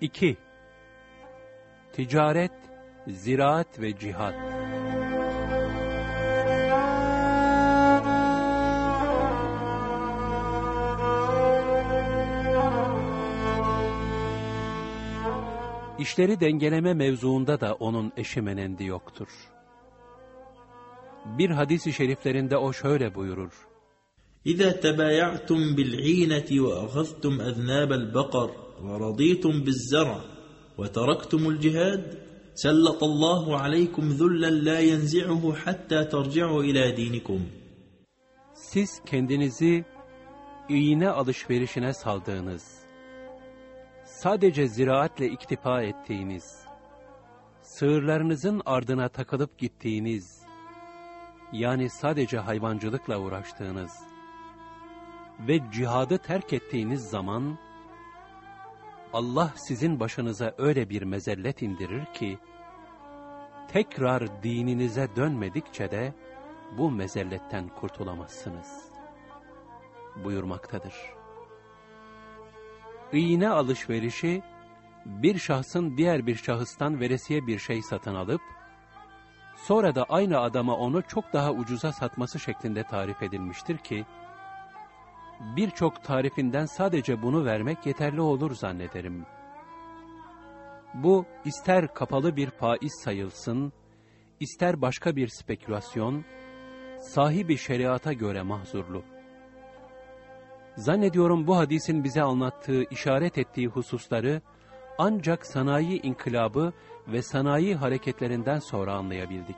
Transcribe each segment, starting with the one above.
2. Ticaret, ziraat ve cihat. İşleri dengeleme mevzuunda da onun eşimenendi yoktur. Bir hadis-i şeriflerinde o şöyle buyurur. إذا تبايعتم بالعينة وأخذتم أذناب البقر ورضيتم بالزرع وتركتم الجهاد سلط الله عليكم ذلا لا ينزعه حتى ترجعوا إلى دينكم Siz kendinizi iğne alışverişine saldığınız, sadece ziraatle iktifa ettiğiniz, sığırlarınızın ardına takılıp gittiğiniz, yani sadece hayvancılıkla uğraştığınız ve cihadı terk ettiğiniz zaman, Allah sizin başınıza öyle bir mezellet indirir ki, tekrar dininize dönmedikçe de bu mezelletten kurtulamazsınız. Buyurmaktadır. İğne alışverişi, bir şahsın diğer bir şahıstan veresiye bir şey satın alıp, sonra da aynı adama onu çok daha ucuza satması şeklinde tarif edilmiştir ki, birçok tarifinden sadece bunu vermek yeterli olur zannederim. Bu ister kapalı bir faiz sayılsın, ister başka bir spekülasyon, sahibi şeriata göre mahzurlu. Zannediyorum bu hadisin bize anlattığı, işaret ettiği hususları ancak sanayi inkılabı ve sanayi hareketlerinden sonra anlayabildik.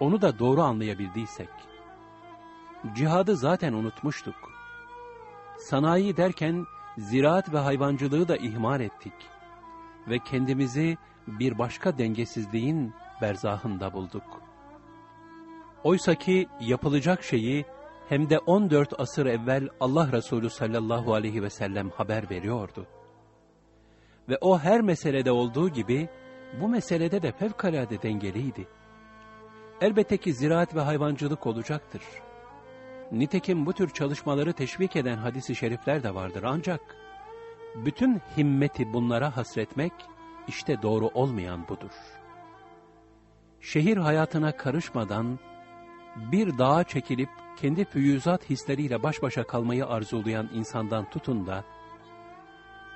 Onu da doğru anlayabildiysek, cihadı zaten unutmuştuk. Sanayi derken ziraat ve hayvancılığı da ihmal ettik ve kendimizi bir başka dengesizliğin berzahında bulduk. Oysa ki yapılacak şeyi hem de 14 asır evvel Allah Resulü sallallahu aleyhi ve sellem haber veriyordu. Ve o her meselede olduğu gibi bu meselede de fevkalade dengeliydi. Elbette ki ziraat ve hayvancılık olacaktır. Nitekim bu tür çalışmaları teşvik eden hadisi şerifler de vardır ancak bütün himmeti bunlara hasretmek işte doğru olmayan budur. Şehir hayatına karışmadan bir dağa çekilip kendi füyüzat hisleriyle baş başa kalmayı arzulayan insandan tutun da,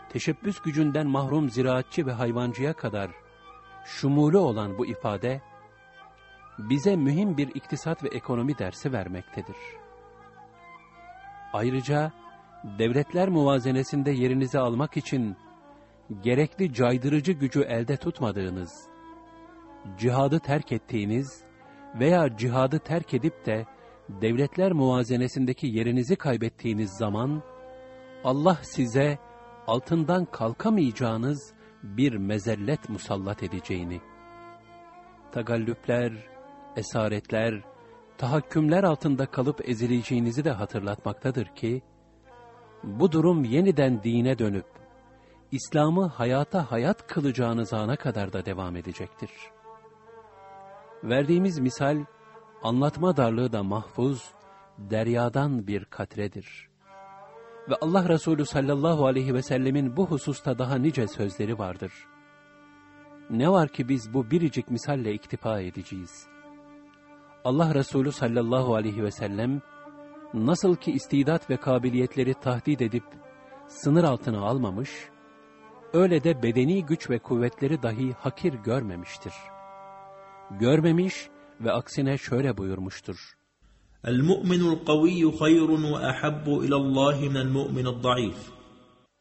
teşebbüs gücünden mahrum ziraatçı ve hayvancıya kadar şumulu olan bu ifade, bize mühim bir iktisat ve ekonomi dersi vermektedir. Ayrıca, devletler muvazenesinde yerinizi almak için gerekli caydırıcı gücü elde tutmadığınız, cihadı terk ettiğiniz veya cihadı terk edip de devletler muvazenesindeki yerinizi kaybettiğiniz zaman, Allah size altından kalkamayacağınız bir mezellet musallat edeceğini, tagallüpler, esaretler, tahakkümler altında kalıp ezileceğinizi de hatırlatmaktadır ki, bu durum yeniden dine dönüp, İslam'ı hayata hayat kılacağınız ana kadar da devam edecektir. Verdiğimiz misal, anlatma darlığı da mahfuz, deryadan bir katredir. Ve Allah Resulü sallallahu aleyhi ve sellemin bu hususta daha nice sözleri vardır. Ne var ki biz bu biricik misalle iktifa edeceğiz. Allah Resulü sallallahu aleyhi ve sellem nasıl ki istidat ve kabiliyetleri tahdit edip sınır altına almamış, öyle de bedeni güç ve kuvvetleri dahi hakir görmemiştir. Görmemiş ve aksine şöyle buyurmuştur. El-mu'minu l-kaviyyu hayrun ve ahabbu ilallahi minel mu'minel.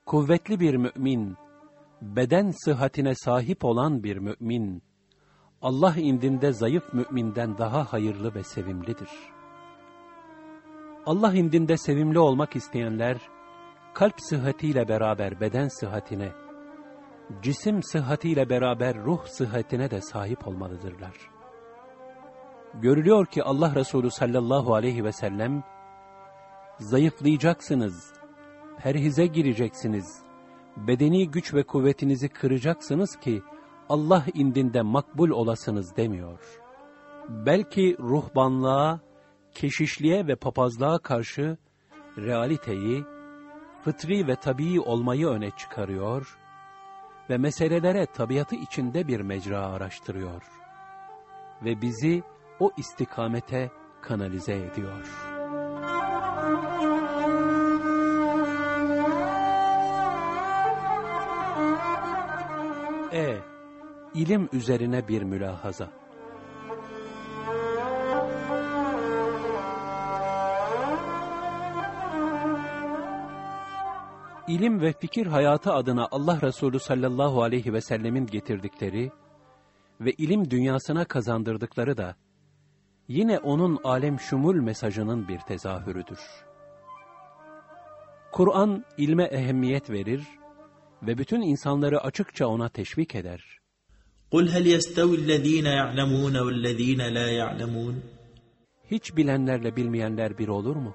Kuvvetli bir mümin, beden sıhhatine sahip olan bir mümin, Allah indinde zayıf müminden daha hayırlı ve sevimlidir. Allah indinde sevimli olmak isteyenler, kalp sıhhatiyle beraber beden sıhhatine, cisim sıhhatiyle beraber ruh sıhhatine de sahip olmalıdırlar. Görülüyor ki Allah Resulü sallallahu aleyhi ve sellem, zayıflayacaksınız, perhize gireceksiniz, bedeni güç ve kuvvetinizi kıracaksınız ki, Allah indinde makbul olasınız demiyor. Belki ruhbanlığa, keşişliğe ve papazlığa karşı realiteyi, fıtri ve tabii olmayı öne çıkarıyor ve meselelere tabiatı içinde bir mecra araştırıyor. Ve bizi o istikamete kanalize ediyor. E. İlim üzerine bir mülahaza. İlim ve fikir hayatı adına Allah Resulü sallallahu aleyhi ve sellemin getirdikleri ve ilim dünyasına kazandırdıkları da yine onun alem şumul mesajının bir tezahürüdür. Kur'an ilme ehemmiyet verir ve bütün insanları açıkça ona teşvik eder. قُلْ هَلْ يَسْتَوِ الَّذ۪ينَ يَعْلَمُونَ وَالَّذ۪ينَ لَا يَعْلَمُونَ Hiç bilenlerle bilmeyenler bir olur mu?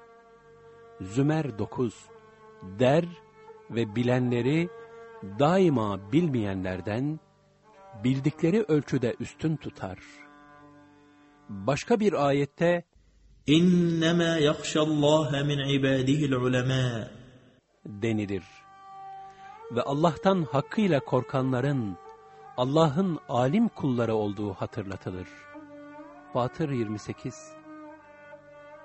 Zümer 9 Der ve bilenleri daima bilmeyenlerden bildikleri ölçüde üstün tutar. Başka bir ayette اِنَّمَا يَخْشَى اللّٰهَ مِنْ عِبَادِهِ الْعُلَمَاءِ denilir. Ve Allah'tan hakkıyla korkanların Allah'ın alim kulları olduğu hatırlatılır. Fatır 28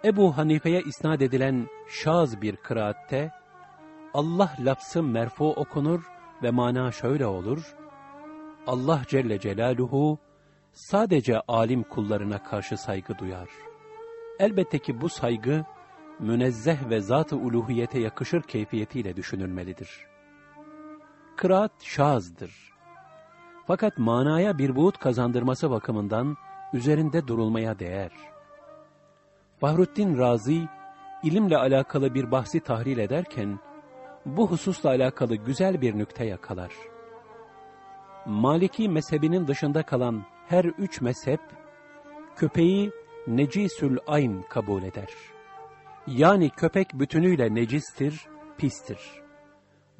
Ebu Hanife'ye isnat edilen şaz bir kıraatte, Allah lafzı merfu okunur ve mana şöyle olur, Allah Celle Celaluhu sadece alim kullarına karşı saygı duyar. Elbette ki bu saygı, münezzeh ve zat-ı uluhiyete yakışır keyfiyetiyle düşünülmelidir. Kıraat şazdır. Fakat manaya bir buğut kazandırması bakımından üzerinde durulmaya değer. Fahruddin Razi, ilimle alakalı bir bahsi tahril ederken, bu hususla alakalı güzel bir nükte yakalar. Maliki mezhebinin dışında kalan her üç mezhep, köpeği necisül ayn kabul eder. Yani köpek bütünüyle necistir, pistir.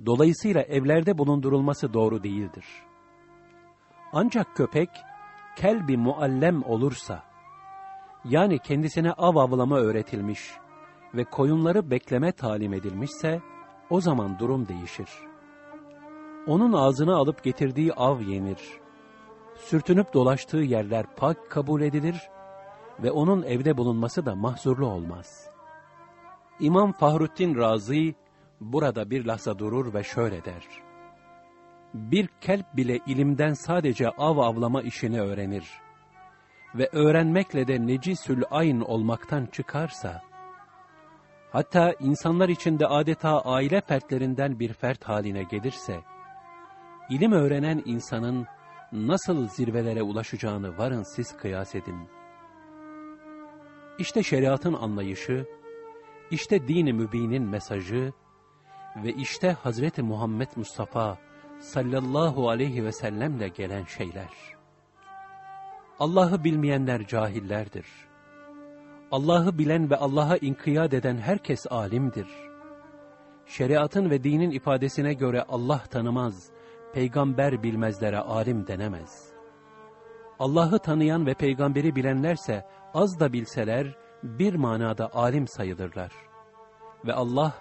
Dolayısıyla evlerde bulundurulması doğru değildir. Ancak köpek, kelbi muallem olursa, yani kendisine av avlama öğretilmiş ve koyunları bekleme talim edilmişse, o zaman durum değişir. Onun ağzına alıp getirdiği av yenir. Sürtünüp dolaştığı yerler pak kabul edilir ve onun evde bulunması da mahzurlu olmaz. İmam Fahruddin Razi burada bir lahza durur ve şöyle der. Bir kelp bile ilimden sadece av avlama işini öğrenir ve öğrenmekle de necisül ayn olmaktan çıkarsa, hatta insanlar içinde adeta aile fertlerinden bir fert haline gelirse, ilim öğrenen insanın nasıl zirvelere ulaşacağını varın siz kıyas edin. İşte şeriatın anlayışı, işte dini mübinin mesajı ve işte Hazreti Muhammed Mustafa sallallahu aleyhi ve sellemle gelen şeyler. Allah'ı bilmeyenler cahillerdir. Allah'ı bilen ve Allah'a inkiyat eden herkes alimdir. Şeriatın ve dinin ifadesine göre Allah tanımaz, peygamber bilmezlere alim denemez. Allah'ı tanıyan ve peygamberi bilenlerse az da bilseler bir manada alim sayılırlar. Ve Allah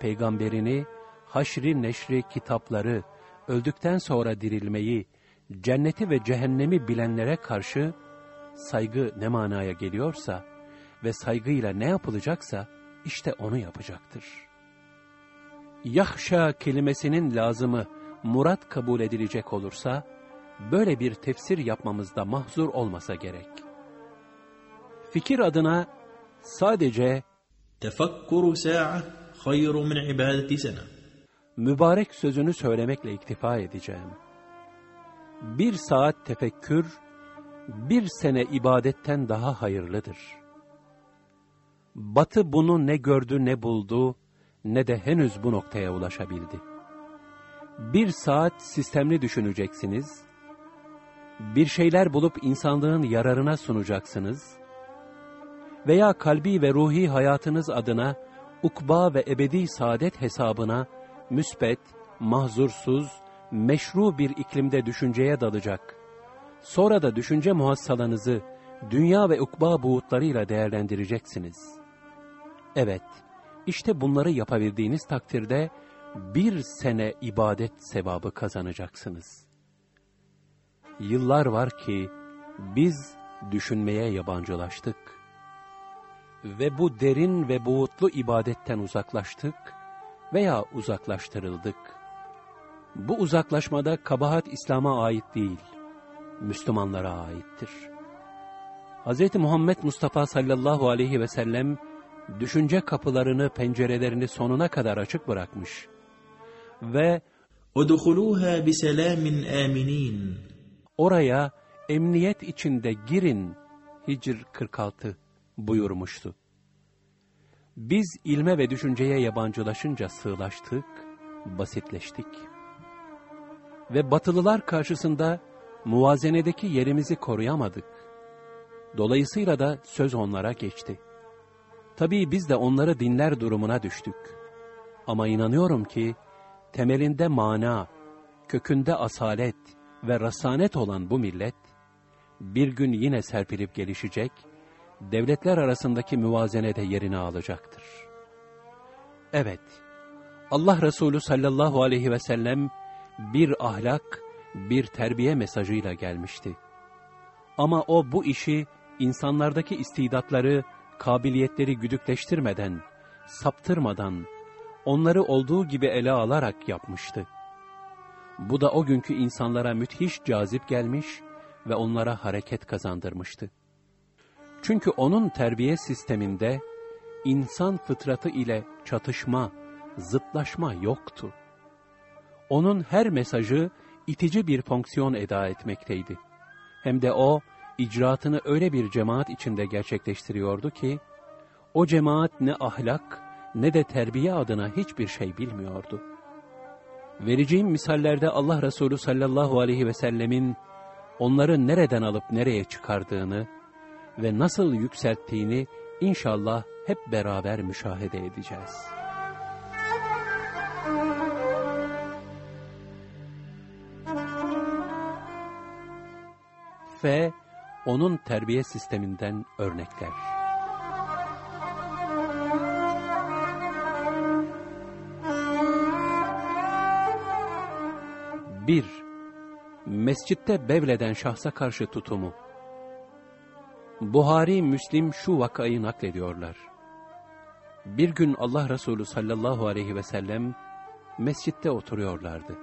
peygamberini, haşri neşri kitapları, öldükten sonra dirilmeyi, cenneti ve cehennemi bilenlere karşı saygı ne manaya geliyorsa ve saygıyla ne yapılacaksa işte onu yapacaktır. Yahşa kelimesinin lazımı murat kabul edilecek olursa, böyle bir tefsir yapmamızda mahzur olmasa gerek. Fikir adına sadece tefekkuru sa'a hayru min ibadeti sene mübarek sözünü söylemekle iktifa edeceğim. Bir saat tefekkür, bir sene ibadetten daha hayırlıdır. Batı bunu ne gördü ne buldu, ne de henüz bu noktaya ulaşabildi. Bir saat sistemli düşüneceksiniz, bir şeyler bulup insanlığın yararına sunacaksınız veya kalbi ve ruhi hayatınız adına ukba ve ebedi saadet hesabına müsbet, mahzursuz, meşru bir iklimde düşünceye dalacak. Sonra da düşünce muhassalanızı dünya ve ukba buğutlarıyla değerlendireceksiniz. Evet, işte bunları yapabildiğiniz takdirde bir sene ibadet sevabı kazanacaksınız. Yıllar var ki biz düşünmeye yabancılaştık ve bu derin ve boğutlu ibadetten uzaklaştık veya uzaklaştırıldık. Bu uzaklaşmada kabahat İslam'a ait değil, Müslümanlara aittir. Hz. Muhammed Mustafa sallallahu aleyhi ve sellem, düşünce kapılarını, pencerelerini sonuna kadar açık bırakmış ve ادخلوها بسلام آمنين oraya emniyet içinde girin Hicr 46 buyurmuştu. Biz ilme ve düşünceye yabancılaşınca sığlaştık, basitleştik. Ve batılılar karşısında muvazenedeki yerimizi koruyamadık. Dolayısıyla da söz onlara geçti. Tabii biz de onları dinler durumuna düştük. Ama inanıyorum ki temelinde mana, kökünde asalet ve rasanet olan bu millet, bir gün yine serpilip gelişecek, devletler arasındaki müvazenede yerini alacaktır. Evet, Allah Resulü sallallahu aleyhi ve sellem bir ahlak, bir terbiye mesajıyla gelmişti. Ama o bu işi insanlardaki istidatları, kabiliyetleri güdükleştirmeden, saptırmadan, onları olduğu gibi ele alarak yapmıştı. Bu da o günkü insanlara müthiş cazip gelmiş ve onlara hareket kazandırmıştı. Çünkü onun terbiye sisteminde insan fıtratı ile çatışma, zıtlaşma yoktu. Onun her mesajı itici bir fonksiyon eda etmekteydi. Hem de o, icraatını öyle bir cemaat içinde gerçekleştiriyordu ki, o cemaat ne ahlak ne de terbiye adına hiçbir şey bilmiyordu. Vereceğim misallerde Allah Resulü sallallahu aleyhi ve sellemin onları nereden alıp nereye çıkardığını ve nasıl yükselttiğini inşallah hep beraber müşahede edeceğiz. F. Onun terbiye sisteminden örnekler. Bir, mescitte bevleden şahsa karşı tutumu. Buhari, Müslim şu vakayı naklediyorlar. Bir gün Allah Resulü sallallahu aleyhi ve sellem mescitte oturuyorlardı.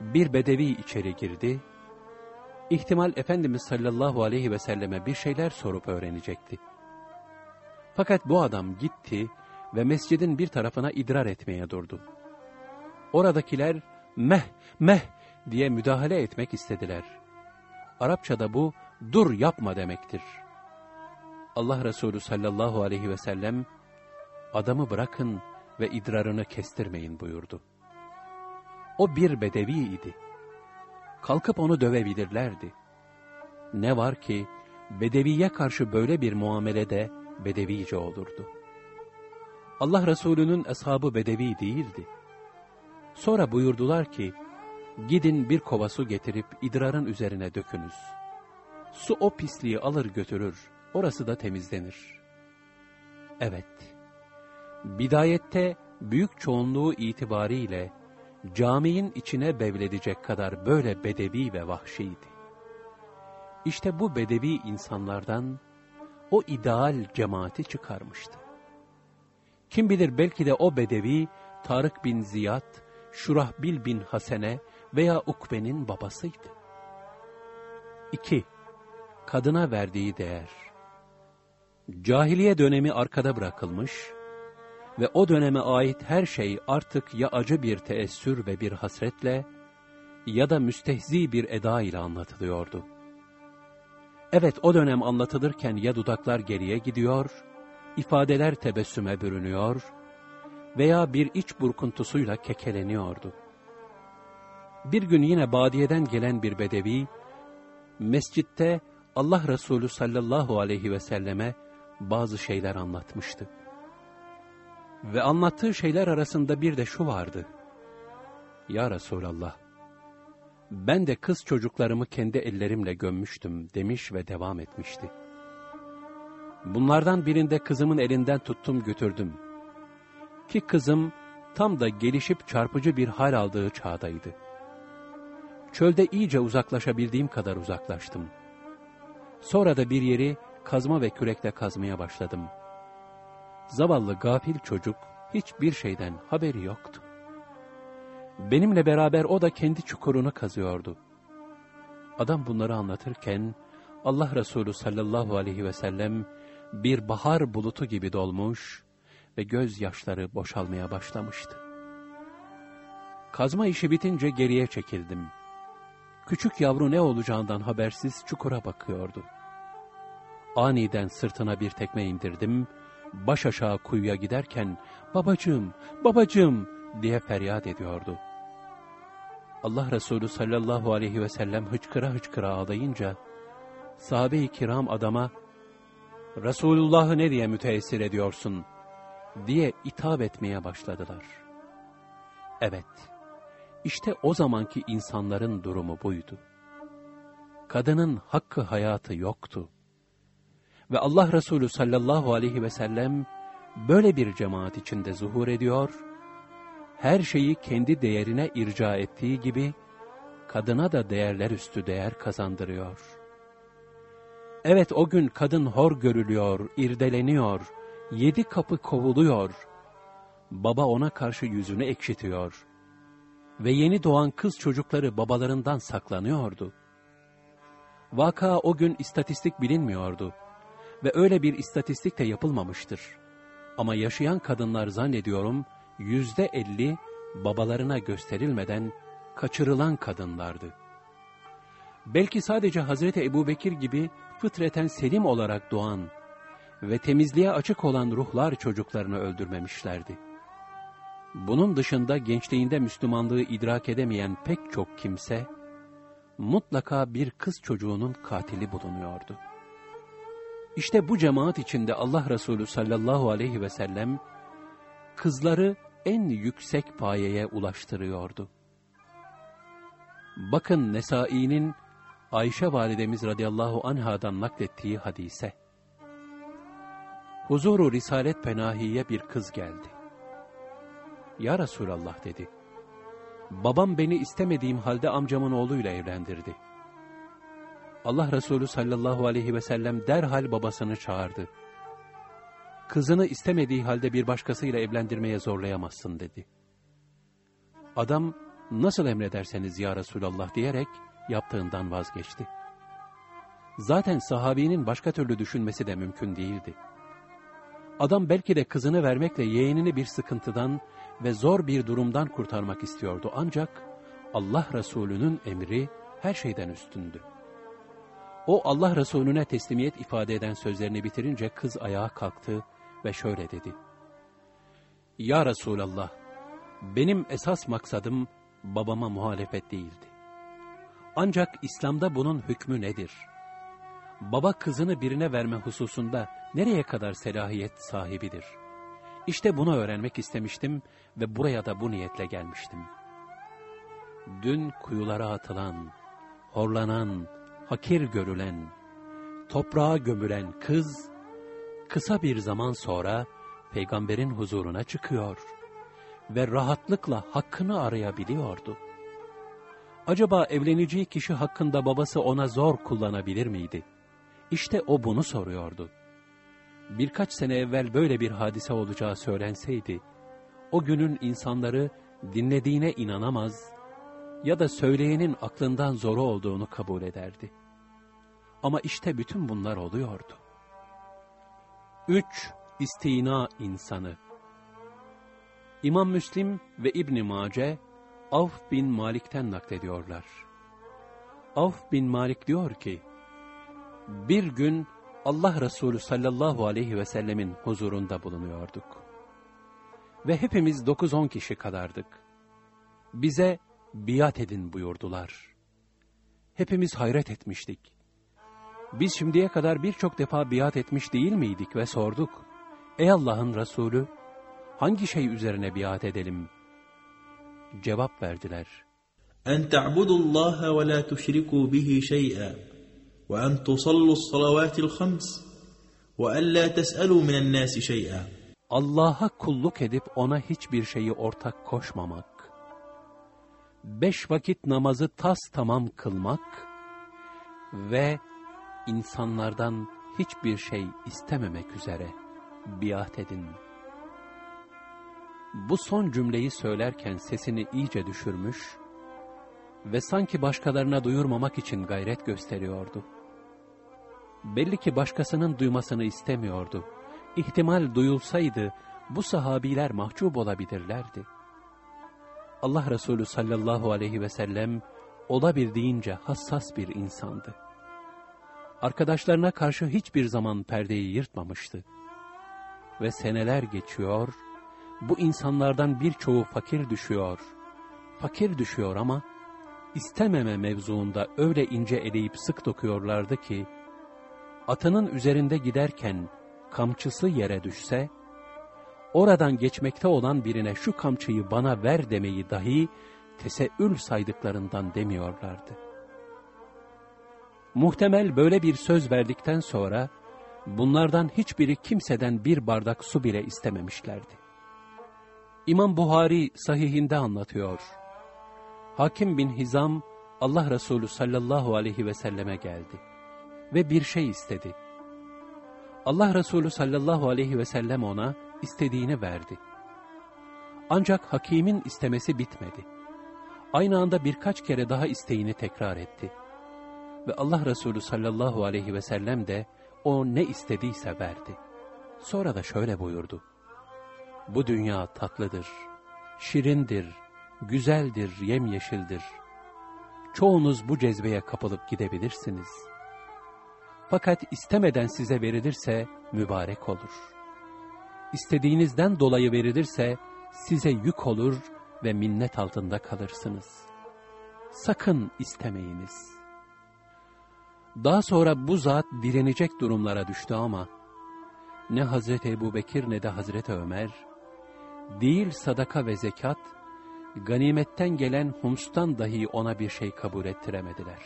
Bir bedevi içeri girdi. İhtimal Efendimiz sallallahu aleyhi ve selleme bir şeyler sorup öğrenecekti. Fakat bu adam gitti ve mescidin bir tarafına idrar etmeye durdu. Oradakiler meh, meh diye müdahale etmek istediler. Arapçada bu dur yapma demektir. Allah Resulü sallallahu aleyhi ve sellem adamı bırakın ve idrarını kestirmeyin buyurdu. O bir bedevi idi. Kalkıp onu dövebilirlerdi. Ne var ki bedeviye karşı böyle bir muamelede bedevice olurdu. Allah Resulü'nün eshabı bedevi değildi. Sonra buyurdular ki, gidin bir kova su getirip idrarın üzerine dökünüz. Su o pisliği alır götürür, orası da temizlenir. Evet, bidayette büyük çoğunluğu itibariyle caminin içine bevledecek kadar böyle bedevi ve vahşiydi. İşte bu bedevi insanlardan o ideal cemaati çıkarmıştı. Kim bilir belki de o bedevi Tarık bin Ziyad, Şurahbil bin Hasene veya Ukbe'nin babasıydı. 2. Kadına verdiği değer Cahiliye dönemi arkada bırakılmış ve o döneme ait her şey artık ya acı bir teessür ve bir hasretle ya da müstehzi bir eda ile anlatılıyordu. Evet o dönem anlatılırken ya dudaklar geriye gidiyor, ifadeler tebessüme bürünüyor veya bir iç burkuntusuyla kekeleniyordu. Bir gün yine badiyeden gelen bir bedevi, mescitte Allah Resulü sallallahu aleyhi ve selleme bazı şeyler anlatmıştı. Ve anlattığı şeyler arasında bir de şu vardı. Ya Resulallah, ben de kız çocuklarımı kendi ellerimle gömmüştüm demiş ve devam etmişti. Bunlardan birinde kızımın elinden tuttum götürdüm. Ki kızım tam da gelişip çarpıcı bir hal aldığı çağdaydı. Çölde iyice uzaklaşabildiğim kadar uzaklaştım. Sonra da bir yeri kazma ve kürekle kazmaya başladım. Zavallı gafil çocuk hiçbir şeyden haberi yoktu. Benimle beraber o da kendi çukurunu kazıyordu. Adam bunları anlatırken Allah Resulü sallallahu aleyhi ve sellem bir bahar bulutu gibi dolmuş ve gözyaşları boşalmaya başlamıştı. Kazma işi bitince geriye çekildim. Küçük yavru ne olacağından habersiz çukura bakıyordu. Aniden sırtına bir tekme indirdim, baş aşağı kuyuya giderken, babacığım, babacığım diye feryat ediyordu. Allah Resulü sallallahu aleyhi ve sellem hıçkıra hıçkıra ağlayınca, sahabe-i kiram adama, Resulullah'ı ne diye müteessir ediyorsun? diye itap etmeye başladılar. Evet, işte o zamanki insanların durumu buydu. Kadının hakkı hayatı yoktu. Ve Allah Resulü sallallahu aleyhi ve sellem böyle bir cemaat içinde zuhur ediyor, her şeyi kendi değerine irca ettiği gibi, kadına da değerler üstü değer kazandırıyor. Evet o gün kadın hor görülüyor, irdeleniyor, yedi kapı kovuluyor. Baba ona karşı yüzünü ekşitiyor. Ve yeni doğan kız çocukları babalarından saklanıyordu. Vaka o gün istatistik bilinmiyordu. Ve öyle bir istatistik de yapılmamıştır. Ama yaşayan kadınlar zannediyorum, yüzde elli babalarına gösterilmeden kaçırılan kadınlardı. Belki sadece Hazreti Ebu Bekir gibi fıtreten selim olarak doğan ve temizliğe açık olan ruhlar çocuklarını öldürmemişlerdi. Bunun dışında gençliğinde Müslümanlığı idrak edemeyen pek çok kimse, mutlaka bir kız çocuğunun katili bulunuyordu. İşte bu cemaat içinde Allah Resulü sallallahu aleyhi ve sellem, kızları en yüksek payeye ulaştırıyordu. Bakın Nesai'nin Ayşe validemiz radıyallahu anhadan naklettiği hadise. Huzuru Risalet Penahi'ye bir kız geldi. Ya Resulallah dedi. Babam beni istemediğim halde amcamın oğluyla evlendirdi. Allah Resulü sallallahu aleyhi ve sellem derhal babasını çağırdı. Kızını istemediği halde bir başkasıyla evlendirmeye zorlayamazsın dedi. Adam nasıl emrederseniz ya Resulallah diyerek yaptığından vazgeçti. Zaten sahabinin başka türlü düşünmesi de mümkün değildi. Adam belki de kızını vermekle yeğenini bir sıkıntıdan ve zor bir durumdan kurtarmak istiyordu. Ancak Allah Resulü'nün emri her şeyden üstündü. O Allah Resulüne teslimiyet ifade eden sözlerini bitirince kız ayağa kalktı ve şöyle dedi. Ya Resulallah, benim esas maksadım babama muhalefet değildi. Ancak İslam'da bunun hükmü nedir? Baba kızını birine verme hususunda nereye kadar selahiyet sahibidir? İşte bunu öğrenmek istemiştim ve buraya da bu niyetle gelmiştim. Dün kuyulara atılan, horlanan, hakir görülen, toprağa gömülen kız, kısa bir zaman sonra peygamberin huzuruna çıkıyor ve rahatlıkla hakkını arayabiliyordu. Acaba evleneceği kişi hakkında babası ona zor kullanabilir miydi? İşte o bunu soruyordu. Birkaç sene evvel böyle bir hadise olacağı söylenseydi, o günün insanları dinlediğine inanamaz ya da söyleyenin aklından zoru olduğunu kabul ederdi. Ama işte bütün bunlar oluyordu. Üç, istina insanı. İmam Müslim ve İbn Mace Avf bin Malik'ten naklediyorlar. Avf bin Malik diyor ki, bir gün Allah Resulü sallallahu aleyhi ve sellemin huzurunda bulunuyorduk. Ve hepimiz 9-10 kişi kadardık. Bize biat edin buyurdular. Hepimiz hayret etmiştik. Biz şimdiye kadar birçok defa biat etmiş değil miydik ve sorduk. Ey Allah'ın Resulü, hangi şey üzerine biat edelim? Cevap verdiler. En te'budullaha ve la tuşriku bihi şey'en وأن تصلوا الصلوات الخمس وأن لا تسألوا من الناس شيئا Allah'a kulluk edip ona hiçbir şeyi ortak koşmamak, beş vakit namazı tas tamam kılmak ve insanlardan hiçbir şey istememek üzere biat edin. Bu son cümleyi söylerken sesini iyice düşürmüş ve sanki başkalarına duyurmamak için gayret gösteriyordu. Belli ki başkasının duymasını istemiyordu. İhtimal duyulsaydı bu sahabiler mahcup olabilirlerdi. Allah Resulü sallallahu aleyhi ve sellem olabildiğince hassas bir insandı. Arkadaşlarına karşı hiçbir zaman perdeyi yırtmamıştı. Ve seneler geçiyor, bu insanlardan birçoğu fakir düşüyor. Fakir düşüyor ama istememe mevzuunda öyle ince eleyip sık dokuyorlardı ki, atının üzerinde giderken kamçısı yere düşse, oradan geçmekte olan birine şu kamçıyı bana ver demeyi dahi teseül saydıklarından demiyorlardı. Muhtemel böyle bir söz verdikten sonra, bunlardan hiçbiri kimseden bir bardak su bile istememişlerdi. İmam Buhari sahihinde anlatıyor. Hakim bin Hizam, Allah Resulü sallallahu aleyhi ve selleme geldi ve bir şey istedi. Allah Resulü sallallahu aleyhi ve sellem ona istediğini verdi. Ancak hakimin istemesi bitmedi. Aynı anda birkaç kere daha isteğini tekrar etti. Ve Allah Resulü sallallahu aleyhi ve sellem de o ne istediyse verdi. Sonra da şöyle buyurdu. Bu dünya tatlıdır, şirindir, güzeldir, yemyeşildir. Çoğunuz bu cezbeye kapılıp gidebilirsiniz. Fakat istemeden size verilirse mübarek olur. İstediğinizden dolayı verilirse size yük olur ve minnet altında kalırsınız. Sakın istemeyiniz. Daha sonra bu zat direnecek durumlara düştü ama ne Hazreti Ebu Bekir ne de Hazreti Ömer, değil sadaka ve zekat, ganimetten gelen humstan dahi ona bir şey kabul ettiremediler.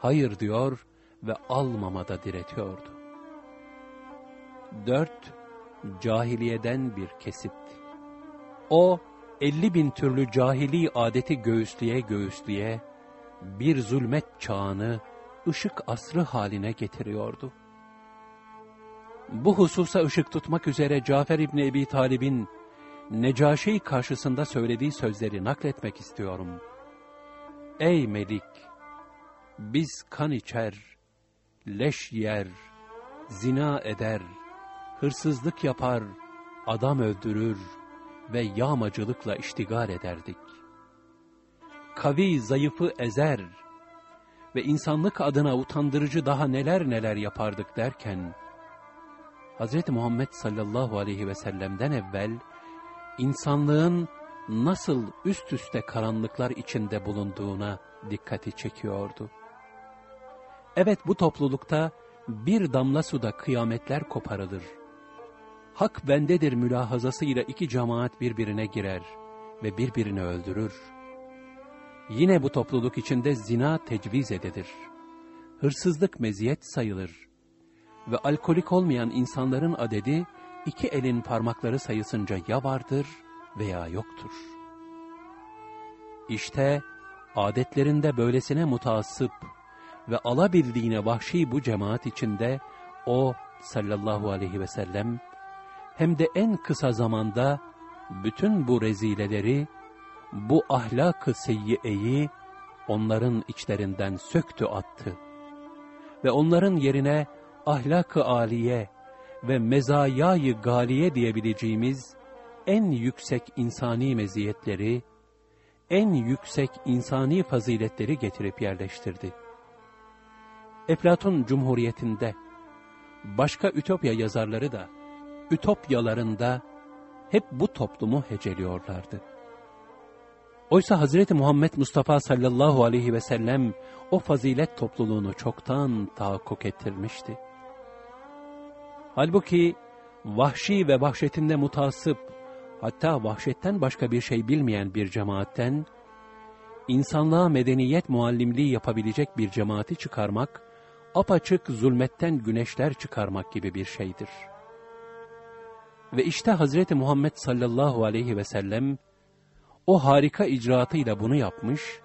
Hayır diyor ve almamada diretiyordu. Dört, cahiliyeden bir kesit. O, elli bin türlü cahili adeti göğüsleye göğüsleye, bir zulmet çağını, ışık asrı haline getiriyordu. Bu hususa ışık tutmak üzere Cafer İbni Ebi Talib'in Necaşi karşısında söylediği sözleri nakletmek istiyorum. Ey Melik! Biz kan içer, leş yer, zina eder, hırsızlık yapar, adam öldürür ve yağmacılıkla iştigal ederdik. Kavi zayıfı ezer ve insanlık adına utandırıcı daha neler neler yapardık derken, Hz. Muhammed sallallahu aleyhi ve sellem'den evvel, insanlığın nasıl üst üste karanlıklar içinde bulunduğuna dikkati çekiyordu. Evet bu toplulukta bir damla suda kıyametler koparılır. Hak bendedir mülahazasıyla iki cemaat birbirine girer ve birbirini öldürür. Yine bu topluluk içinde zina tecviz edilir. Hırsızlık meziyet sayılır. Ve alkolik olmayan insanların adedi iki elin parmakları sayısınca ya vardır veya yoktur. İşte adetlerinde böylesine mutaassıp ve alabildiğine vahşi bu cemaat içinde o sallallahu aleyhi ve sellem hem de en kısa zamanda bütün bu rezileleri, bu ahlak-ı seyyiyeyi onların içlerinden söktü attı. Ve onların yerine ahlak-ı aliye ve mezayayı galiye diyebileceğimiz en yüksek insani meziyetleri, en yüksek insani faziletleri getirip yerleştirdi. Eflatun Cumhuriyeti'nde, başka Ütopya yazarları da, Ütopyalarında hep bu toplumu heceliyorlardı. Oysa Hazreti Muhammed Mustafa sallallahu aleyhi ve sellem o fazilet topluluğunu çoktan tahakkuk ettirmişti. Halbuki vahşi ve vahşetinde mutasip, hatta vahşetten başka bir şey bilmeyen bir cemaatten, insanlığa medeniyet muallimliği yapabilecek bir cemaati çıkarmak, apaçık zulmetten güneşler çıkarmak gibi bir şeydir. Ve işte Hazreti Muhammed sallallahu aleyhi ve sellem o harika icraatıyla bunu yapmış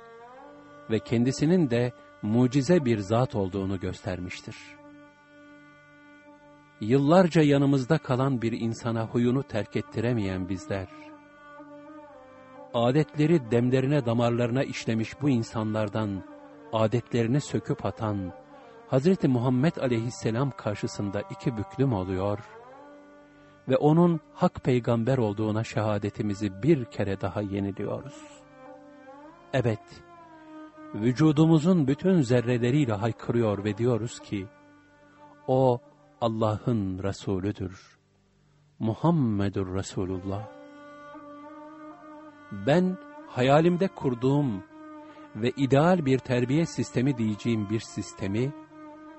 ve kendisinin de mucize bir zat olduğunu göstermiştir. Yıllarca yanımızda kalan bir insana huyunu terk ettiremeyen bizler, adetleri demlerine damarlarına işlemiş bu insanlardan adetlerini söküp atan Hazreti Muhammed aleyhisselam karşısında iki büklüm oluyor ve onun hak peygamber olduğuna şehadetimizi bir kere daha yeniliyoruz. Evet, vücudumuzun bütün zerreleriyle haykırıyor ve diyoruz ki, O Allah'ın Resulüdür. Muhammedur Resulullah. Ben hayalimde kurduğum ve ideal bir terbiye sistemi diyeceğim bir sistemi,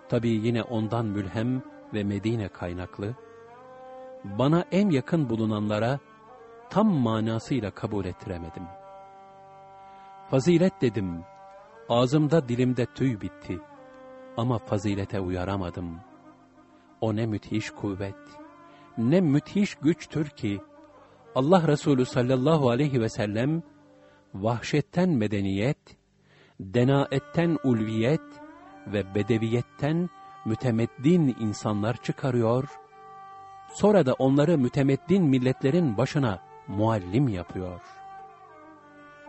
tabii yine ondan mülhem ve Medine kaynaklı, bana en yakın bulunanlara tam manasıyla kabul ettiremedim. Fazilet dedim, ağzımda dilimde tüy bitti ama fazilete uyaramadım. O ne müthiş kuvvet, ne müthiş güçtür ki, Allah Resulü sallallahu aleyhi ve sellem, vahşetten medeniyet, denaetten ulviyet ve bedeviyetten mütemeddin insanlar çıkarıyor, sonra da onları mütemeddin milletlerin başına muallim yapıyor.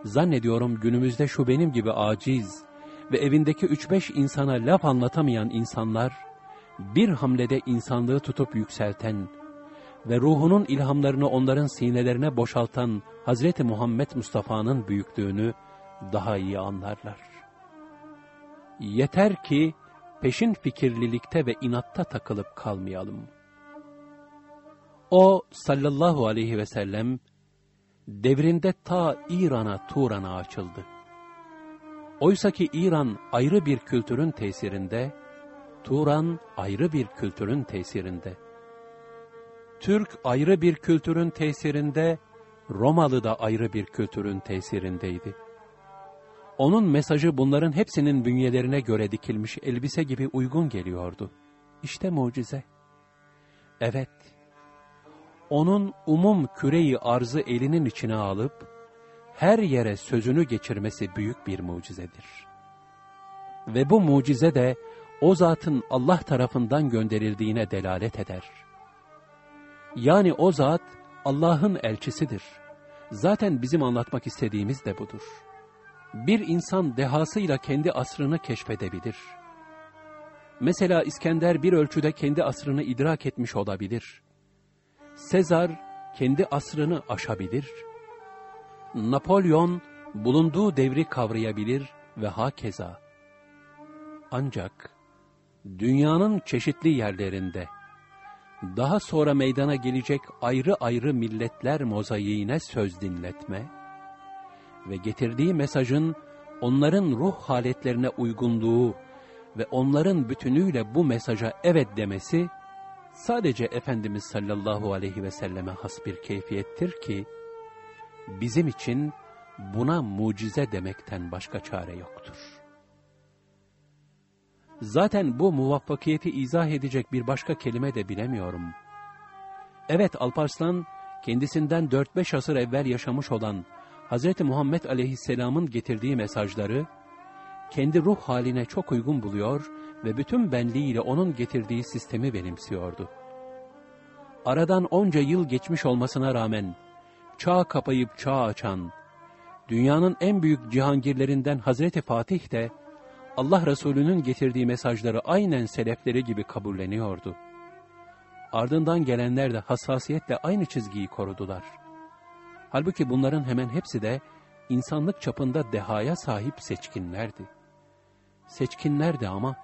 Zannediyorum günümüzde şu benim gibi aciz ve evindeki üç beş insana laf anlatamayan insanlar, bir hamlede insanlığı tutup yükselten ve ruhunun ilhamlarını onların sinelerine boşaltan Hazreti Muhammed Mustafa'nın büyüklüğünü daha iyi anlarlar. Yeter ki peşin fikirlilikte ve inatta takılıp kalmayalım. O sallallahu aleyhi ve sellem devrinde ta İran'a Turan'a açıldı. Oysa ki İran ayrı bir kültürün tesirinde, Turan ayrı bir kültürün tesirinde. Türk ayrı bir kültürün tesirinde, Romalı da ayrı bir kültürün tesirindeydi. Onun mesajı bunların hepsinin bünyelerine göre dikilmiş elbise gibi uygun geliyordu. İşte mucize. Evet, onun umum küreyi arzı elinin içine alıp, her yere sözünü geçirmesi büyük bir mucizedir. Ve bu mucize de o zatın Allah tarafından gönderildiğine delalet eder. Yani o zat Allah'ın elçisidir. Zaten bizim anlatmak istediğimiz de budur. Bir insan dehasıyla kendi asrını keşfedebilir. Mesela İskender bir ölçüde kendi asrını idrak etmiş olabilir. Sezar kendi asrını aşabilir. Napolyon bulunduğu devri kavrayabilir ve hakeza. Ancak dünyanın çeşitli yerlerinde daha sonra meydana gelecek ayrı ayrı milletler mozaiğine söz dinletme ve getirdiği mesajın onların ruh haletlerine uygunluğu ve onların bütünüyle bu mesaja evet demesi sadece Efendimiz sallallahu aleyhi ve selleme has bir keyfiyettir ki bizim için buna mucize demekten başka çare yoktur. Zaten bu muvaffakiyeti izah edecek bir başka kelime de bilemiyorum. Evet Alparslan, kendisinden 4-5 asır evvel yaşamış olan Hz. Muhammed aleyhisselamın getirdiği mesajları, kendi ruh haline çok uygun buluyor ve bütün benliğiyle onun getirdiği sistemi benimsiyordu. Aradan onca yıl geçmiş olmasına rağmen, çağ kapayıp çağ açan, dünyanın en büyük cihangirlerinden Hazreti Fatih de, Allah Resulü'nün getirdiği mesajları aynen selefleri gibi kabulleniyordu. Ardından gelenler de hassasiyetle aynı çizgiyi korudular. Halbuki bunların hemen hepsi de insanlık çapında dehaya sahip seçkinlerdi. Seçkinlerdi ama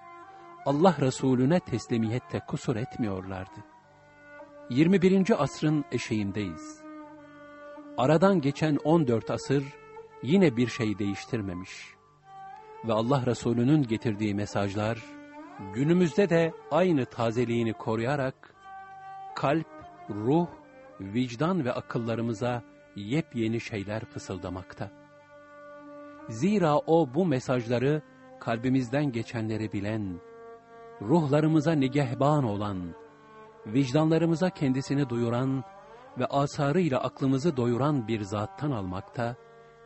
Allah Resulüne teslimiyette kusur etmiyorlardı. 21. asrın eşeğindeyiz. Aradan geçen 14 asır yine bir şey değiştirmemiş ve Allah Resulü'nün getirdiği mesajlar, günümüzde de aynı tazeliğini koruyarak, kalp, ruh, vicdan ve akıllarımıza yepyeni şeyler fısıldamakta. Zira o bu mesajları kalbimizden geçenleri bilen, ruhlarımıza nigehban olan, vicdanlarımıza kendisini duyuran ve asarıyla aklımızı doyuran bir zattan almakta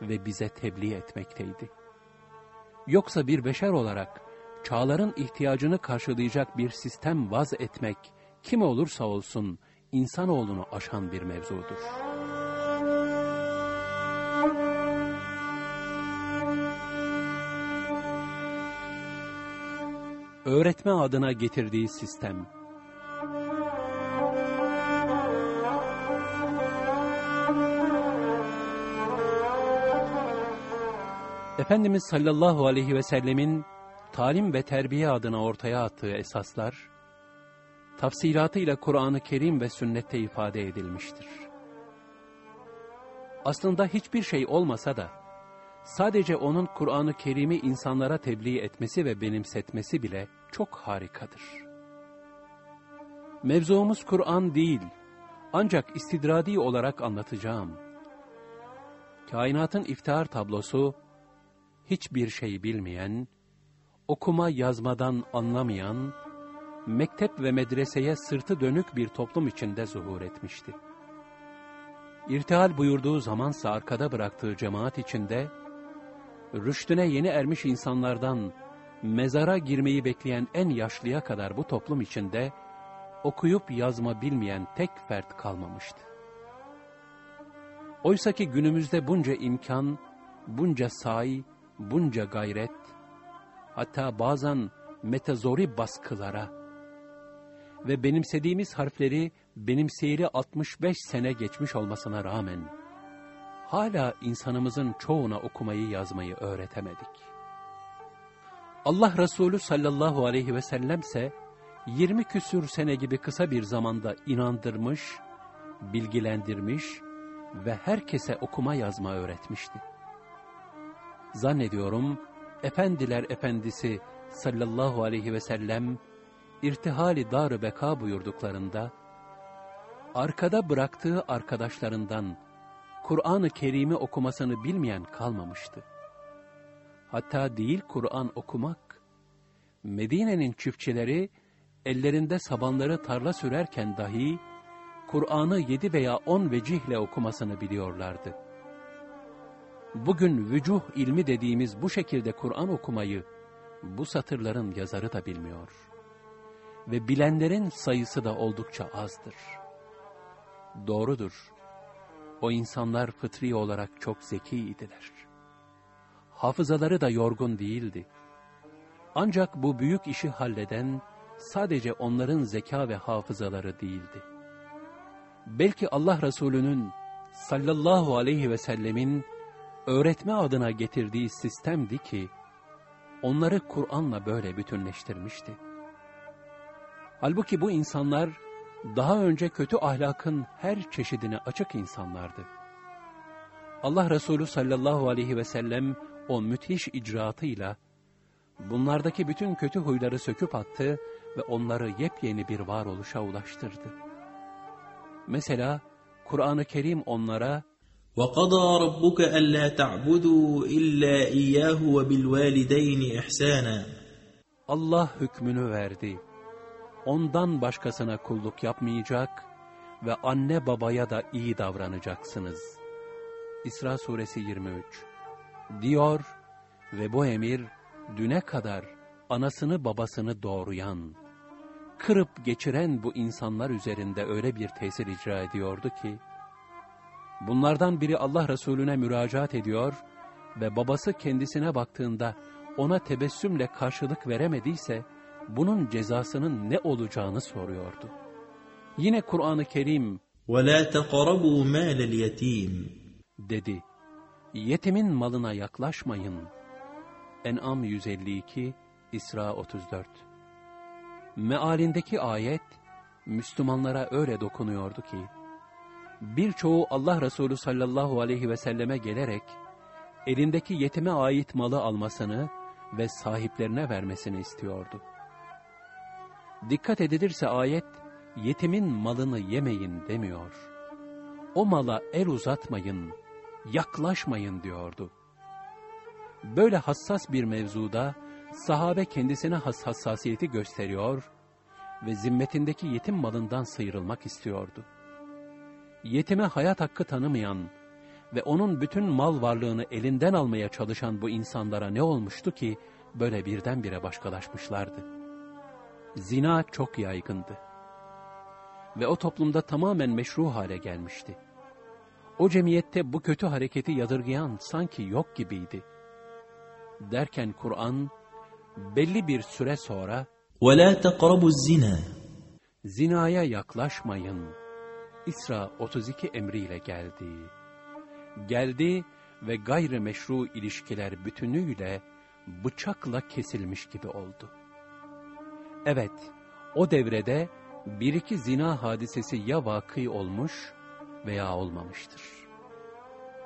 ve bize tebliğ etmekteydi. Yoksa bir beşer olarak çağların ihtiyacını karşılayacak bir sistem vaz etmek, kim olursa olsun insanoğlunu aşan bir mevzudur. Öğretme adına getirdiği sistem, Efendimiz sallallahu aleyhi ve sellemin talim ve terbiye adına ortaya attığı esaslar, tafsilatıyla Kur'an-ı Kerim ve sünnette ifade edilmiştir. Aslında hiçbir şey olmasa da, sadece onun Kur'an-ı Kerim'i insanlara tebliğ etmesi ve benimsetmesi bile çok harikadır. Mevzumuz Kur'an değil, ancak istidradi olarak anlatacağım. Kainatın iftihar tablosu, hiçbir şey bilmeyen, okuma yazmadan anlamayan, mektep ve medreseye sırtı dönük bir toplum içinde zuhur etmişti. İrtihal buyurduğu zamansa arkada bıraktığı cemaat içinde, rüştüne yeni ermiş insanlardan mezara girmeyi bekleyen en yaşlıya kadar bu toplum içinde okuyup yazma bilmeyen tek fert kalmamıştı. Oysa ki günümüzde bunca imkan, bunca say, bunca gayret, hatta bazen metazori baskılara ve benimsediğimiz harfleri benimseyeli 65 sene geçmiş olmasına rağmen, hala insanımızın çoğuna okumayı yazmayı öğretemedik. Allah Resulü sallallahu aleyhi ve sellemse, 20 küsür sene gibi kısa bir zamanda inandırmış, bilgilendirmiş ve herkese okuma yazma öğretmişti. Zannediyorum, Efendiler Efendisi sallallahu aleyhi ve sellem, irtihali dar beka buyurduklarında, arkada bıraktığı arkadaşlarından Kur'an-ı Kerim'i okumasını bilmeyen kalmamıştı. Hatta değil Kur'an okumak, Medine'nin çiftçileri ellerinde sabanları tarla sürerken dahi Kur'an'ı yedi veya on vecihle okumasını biliyorlardı. Bugün vücuh ilmi dediğimiz bu şekilde Kur'an okumayı bu satırların yazarı da bilmiyor. Ve bilenlerin sayısı da oldukça azdır. Doğrudur. O insanlar fıtri olarak çok zekiydiler. Hafızaları da yorgun değildi. Ancak bu büyük işi halleden sadece onların zeka ve hafızaları değildi. Belki Allah Resulü'nün sallallahu aleyhi ve sellemin öğretme adına getirdiği sistemdi ki, onları Kur'an'la böyle bütünleştirmişti. Halbuki bu insanlar, daha önce kötü ahlakın her çeşidine açık insanlardı. Allah Resulü sallallahu aleyhi ve sellem o müthiş icraatıyla, bunlardaki bütün kötü huyları söküp attı ve onları yepyeni bir varoluşa ulaştırdı. Mesela Kur'an-ı Kerim onlara وَقَضَى رَبُّكَ أَلَّا تَعْبُدُوا إِلَّا إِيَّاهُ وَبِالْوَالِدَيْنِ إِحْسَانًا Allah hükmünü verdi. Ondan başkasına kulluk yapmayacak ve anne babaya da iyi davranacaksınız. İsra suresi 23 Diyor ve bu emir düne kadar anasını babasını doğruyan, kırıp geçiren bu insanlar üzerinde öyle bir tesir icra ediyordu ki, bunlardan biri Allah Resulüne müracaat ediyor ve babası kendisine baktığında ona tebessümle karşılık veremediyse, bunun cezasının ne olacağını soruyordu. Yine Kur'an-ı Kerim, وَلَا تَقَرَبُوا مَالَ الْيَتِيمِ dedi, yetimin malına yaklaşmayın. En'am 152, İsra 34 Mealindeki ayet, Müslümanlara öyle dokunuyordu ki, birçoğu Allah Resulü sallallahu aleyhi ve selleme gelerek, elindeki yetime ait malı almasını ve sahiplerine vermesini istiyordu. Dikkat edilirse ayet, yetimin malını yemeyin demiyor. O mala el uzatmayın, yaklaşmayın diyordu. Böyle hassas bir mevzuda, sahabe kendisine has hassasiyeti gösteriyor ve zimmetindeki yetim malından sıyrılmak istiyordu. yetime hayat hakkı tanımayan ve onun bütün mal varlığını elinden almaya çalışan bu insanlara ne olmuştu ki böyle birdenbire başkalaşmışlardı? Zina çok yaygındı. Ve o toplumda tamamen meşru hale gelmişti. O cemiyette bu kötü hareketi yadırgayan sanki yok gibiydi. Derken Kur'an belli bir süre sonra ولا تقربوا الزنا zinaya yaklaşmayın. İsra 32 emriyle geldi. Geldi ve gayrimeşru ilişkiler bütünüyle bıçakla kesilmiş gibi oldu. Evet, o devrede bir iki zina hadisesi ya vakı olmuş veya olmamıştır.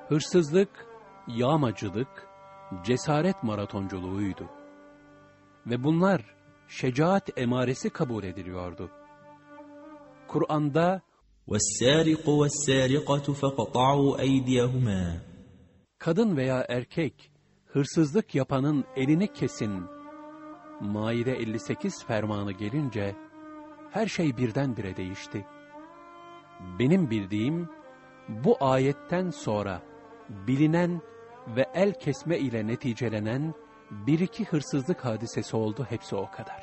Hırsızlık, yağmacılık, cesaret maratonculuğuydu. Ve bunlar şecaat emaresi kabul ediliyordu. Kur'an'da والسارق والسارقة فقطعوا أيديهما kadın veya erkek hırsızlık yapanın elini kesin. Maide 58 fermanı gelince her şey birdenbire değişti. Benim bildiğim bu ayetten sonra bilinen ve el kesme ile neticelenen bir iki hırsızlık hadisesi oldu hepsi o kadar.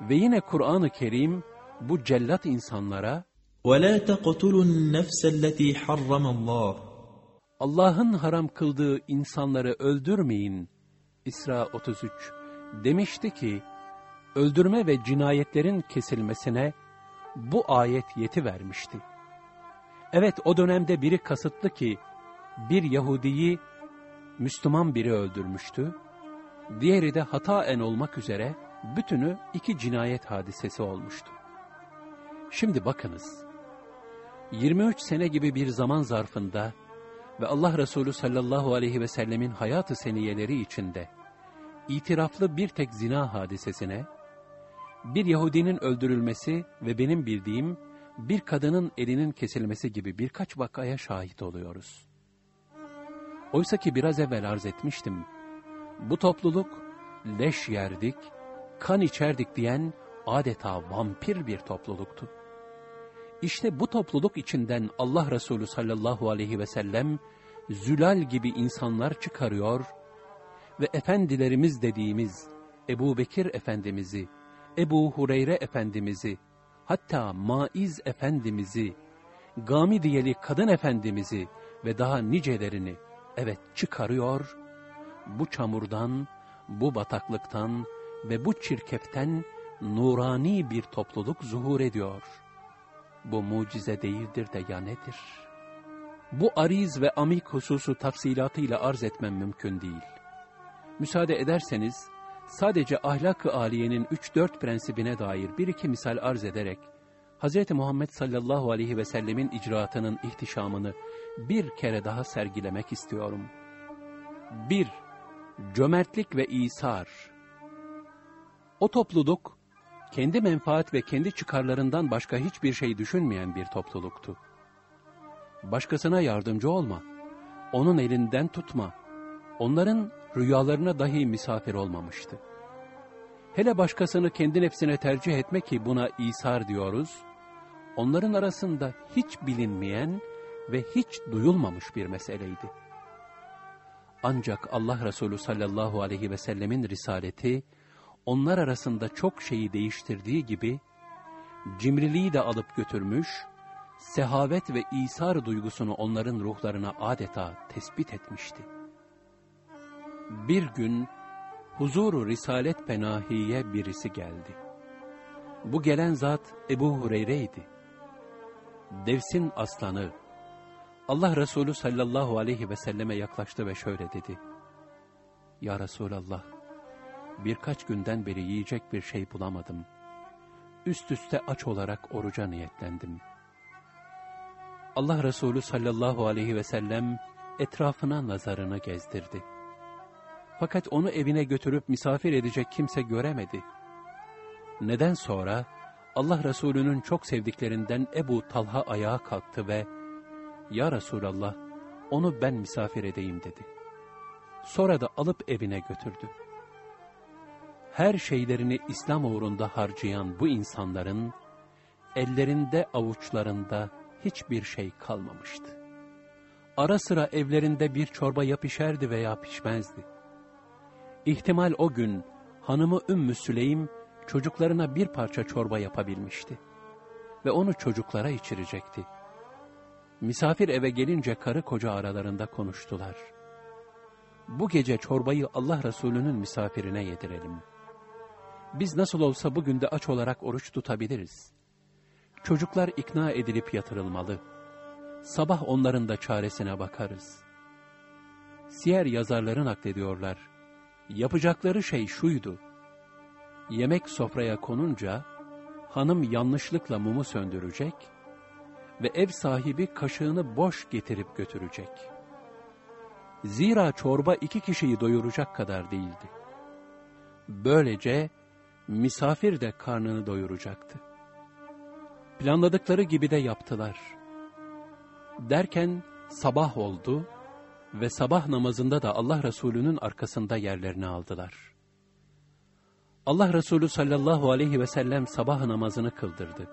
Ve yine Kur'an-ı Kerim bu cellat insanlara ولا تقتلوا النفس التي حرم الله Allah'ın haram kıldığı insanları öldürmeyin. İsra 33 demişti ki, öldürme ve cinayetlerin kesilmesine bu ayet yeti vermişti. Evet o dönemde biri kasıtlı ki, bir Yahudiyi Müslüman biri öldürmüştü, diğeri de hataen olmak üzere bütünü iki cinayet hadisesi olmuştu. Şimdi bakınız, 23 sene gibi bir zaman zarfında ve Allah Resulü sallallahu aleyhi ve sellemin hayatı seniyeleri içinde itiraflı bir tek zina hadisesine, bir Yahudinin öldürülmesi ve benim bildiğim bir kadının elinin kesilmesi gibi birkaç vakaya şahit oluyoruz. Oysa ki biraz evvel arz etmiştim, bu topluluk leş yerdik, kan içerdik diyen adeta vampir bir topluluktu. İşte bu topluluk içinden Allah Resulü sallallahu aleyhi ve sellem zülal gibi insanlar çıkarıyor ve efendilerimiz dediğimiz Ebu Bekir Efendimiz'i, Ebu Hureyre Efendimiz'i, hatta Maiz Efendimiz'i, Gamidiyeli Kadın Efendimiz'i ve daha nicelerini evet çıkarıyor, bu çamurdan, bu bataklıktan ve bu çirkeften nurani bir topluluk zuhur ediyor.'' Bu mucize değildir de ya nedir? Bu ariz ve amik hususu tafsilatıyla arz etmem mümkün değil. Müsaade ederseniz, sadece ahlak-ı aliyenin 3-4 prensibine dair bir iki misal arz ederek, Hz. Muhammed sallallahu aleyhi ve sellemin icraatının ihtişamını bir kere daha sergilemek istiyorum. 1. Cömertlik ve İsar O topluluk, kendi menfaat ve kendi çıkarlarından başka hiçbir şey düşünmeyen bir topluluktu. Başkasına yardımcı olma, onun elinden tutma, onların rüyalarına dahi misafir olmamıştı. Hele başkasını kendi nefsine tercih etme ki buna İsar diyoruz, onların arasında hiç bilinmeyen ve hiç duyulmamış bir meseleydi. Ancak Allah Resulü sallallahu aleyhi ve sellemin risaleti, onlar arasında çok şeyi değiştirdiği gibi, cimriliği de alıp götürmüş, sehavet ve İsar duygusunu onların ruhlarına adeta tespit etmişti. Bir gün, huzuru Risalet Penahi'ye birisi geldi. Bu gelen zat Ebu Hureyre'ydi. Devsin aslanı, Allah Resulü sallallahu aleyhi ve selleme yaklaştı ve şöyle dedi. Ya Resulallah, birkaç günden beri yiyecek bir şey bulamadım. Üst üste aç olarak oruca niyetlendim. Allah Resulü sallallahu aleyhi ve sellem etrafına nazarını gezdirdi. Fakat onu evine götürüp misafir edecek kimse göremedi. Neden sonra Allah Resulü'nün çok sevdiklerinden Ebu Talha ayağa kalktı ve ''Ya Resulallah, onu ben misafir edeyim.'' dedi. Sonra da alıp evine götürdü her şeylerini İslam uğrunda harcayan bu insanların, ellerinde avuçlarında hiçbir şey kalmamıştı. Ara sıra evlerinde bir çorba ya pişerdi veya pişmezdi. İhtimal o gün hanımı Ümmü Süleym çocuklarına bir parça çorba yapabilmişti. Ve onu çocuklara içirecekti. Misafir eve gelince karı koca aralarında konuştular. Bu gece çorbayı Allah Resulü'nün misafirine yedirelim. Biz nasıl olsa bugün de aç olarak oruç tutabiliriz. Çocuklar ikna edilip yatırılmalı. Sabah onların da çaresine bakarız. Siyer yazarları naklediyorlar. Yapacakları şey şuydu. Yemek sofraya konunca, hanım yanlışlıkla mumu söndürecek ve ev sahibi kaşığını boş getirip götürecek. Zira çorba iki kişiyi doyuracak kadar değildi. Böylece misafir de karnını doyuracaktı. Planladıkları gibi de yaptılar. Derken sabah oldu ve sabah namazında da Allah Resulü'nün arkasında yerlerini aldılar. Allah Resulü sallallahu aleyhi ve sellem sabah namazını kıldırdı.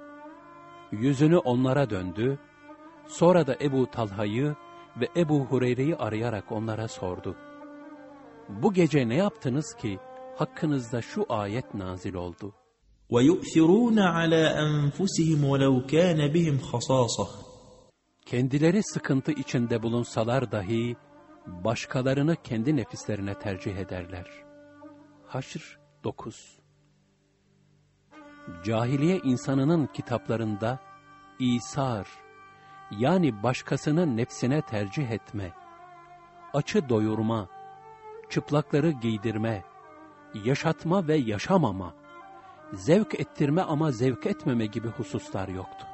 Yüzünü onlara döndü, sonra da Ebu Talha'yı ve Ebu Hureyre'yi arayarak onlara sordu. Bu gece ne yaptınız ki hakkınızda şu ayet nazil oldu? وَيُؤْثِرُونَ عَلَى أَنفُسِهِمْ وَلَوْ كَانَ بِهِمْ خَصَاصَةٌ Kendileri sıkıntı içinde bulunsalar dahi, başkalarını kendi nefislerine tercih ederler. Haşr 9 Cahiliye insanının kitaplarında, İsar, yani başkasının nefsine tercih etme, açı doyurma, çıplakları giydirme, yaşatma ve yaşamama, zevk ettirme ama zevk etmeme gibi hususlar yoktu.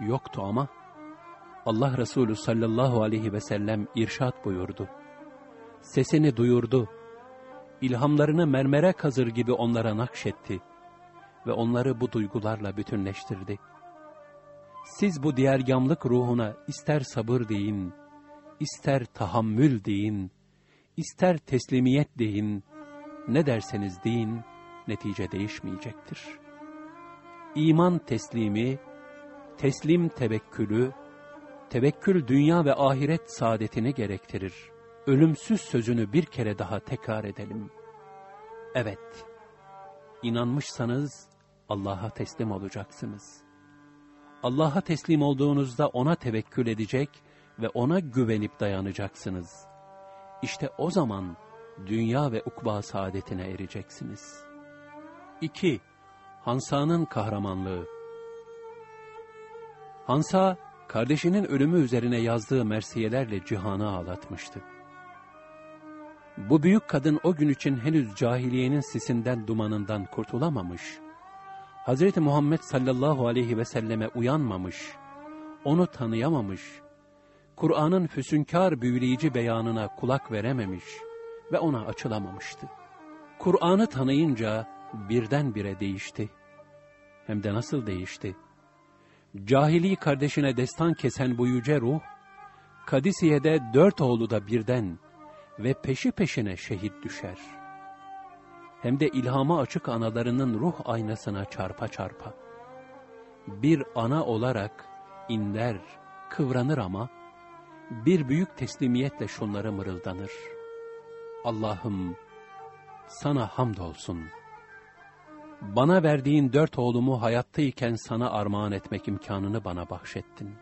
Yoktu ama Allah Resulü sallallahu aleyhi ve sellem irşat buyurdu. Sesini duyurdu. İlhamlarını mermere kazır gibi onlara nakşetti ve onları bu duygularla bütünleştirdi. Siz bu diğer yamlık ruhuna ister sabır deyin, ister tahammül deyin, ister teslimiyet deyin, ne derseniz deyin, netice değişmeyecektir. İman teslimi, teslim tevekkülü, tevekkül dünya ve ahiret saadetini gerektirir. Ölümsüz sözünü bir kere daha tekrar edelim. Evet, inanmışsanız Allah'a teslim olacaksınız. Allah'a teslim olduğunuzda ona tevekkül edecek ve ona güvenip dayanacaksınız. İşte o zaman dünya ve ukba saadetine ereceksiniz. 2. Hansa'nın kahramanlığı Hansa, kardeşinin ölümü üzerine yazdığı mersiyelerle cihanı ağlatmıştı. Bu büyük kadın o gün için henüz cahiliyenin sisinden dumanından kurtulamamış, Hz. Muhammed sallallahu aleyhi ve selleme uyanmamış, onu tanıyamamış, Kur'an'ın füsünkar büyüleyici beyanına kulak verememiş ve ona açılamamıştı. Kur'an'ı tanıyınca birdenbire değişti. Hem de nasıl değişti? Cahili kardeşine destan kesen bu yüce ruh, Kadisiye'de dört oğlu da birden ve peşi peşine şehit düşer. Hem de ilhama açık analarının ruh aynasına çarpa çarpa. Bir ana olarak inler, kıvranır ama, bir büyük teslimiyetle şunları mırıldanır. Allah'ım, sana hamdolsun. Bana verdiğin dört oğlumu hayattayken sana armağan etmek imkanını bana bahşettin.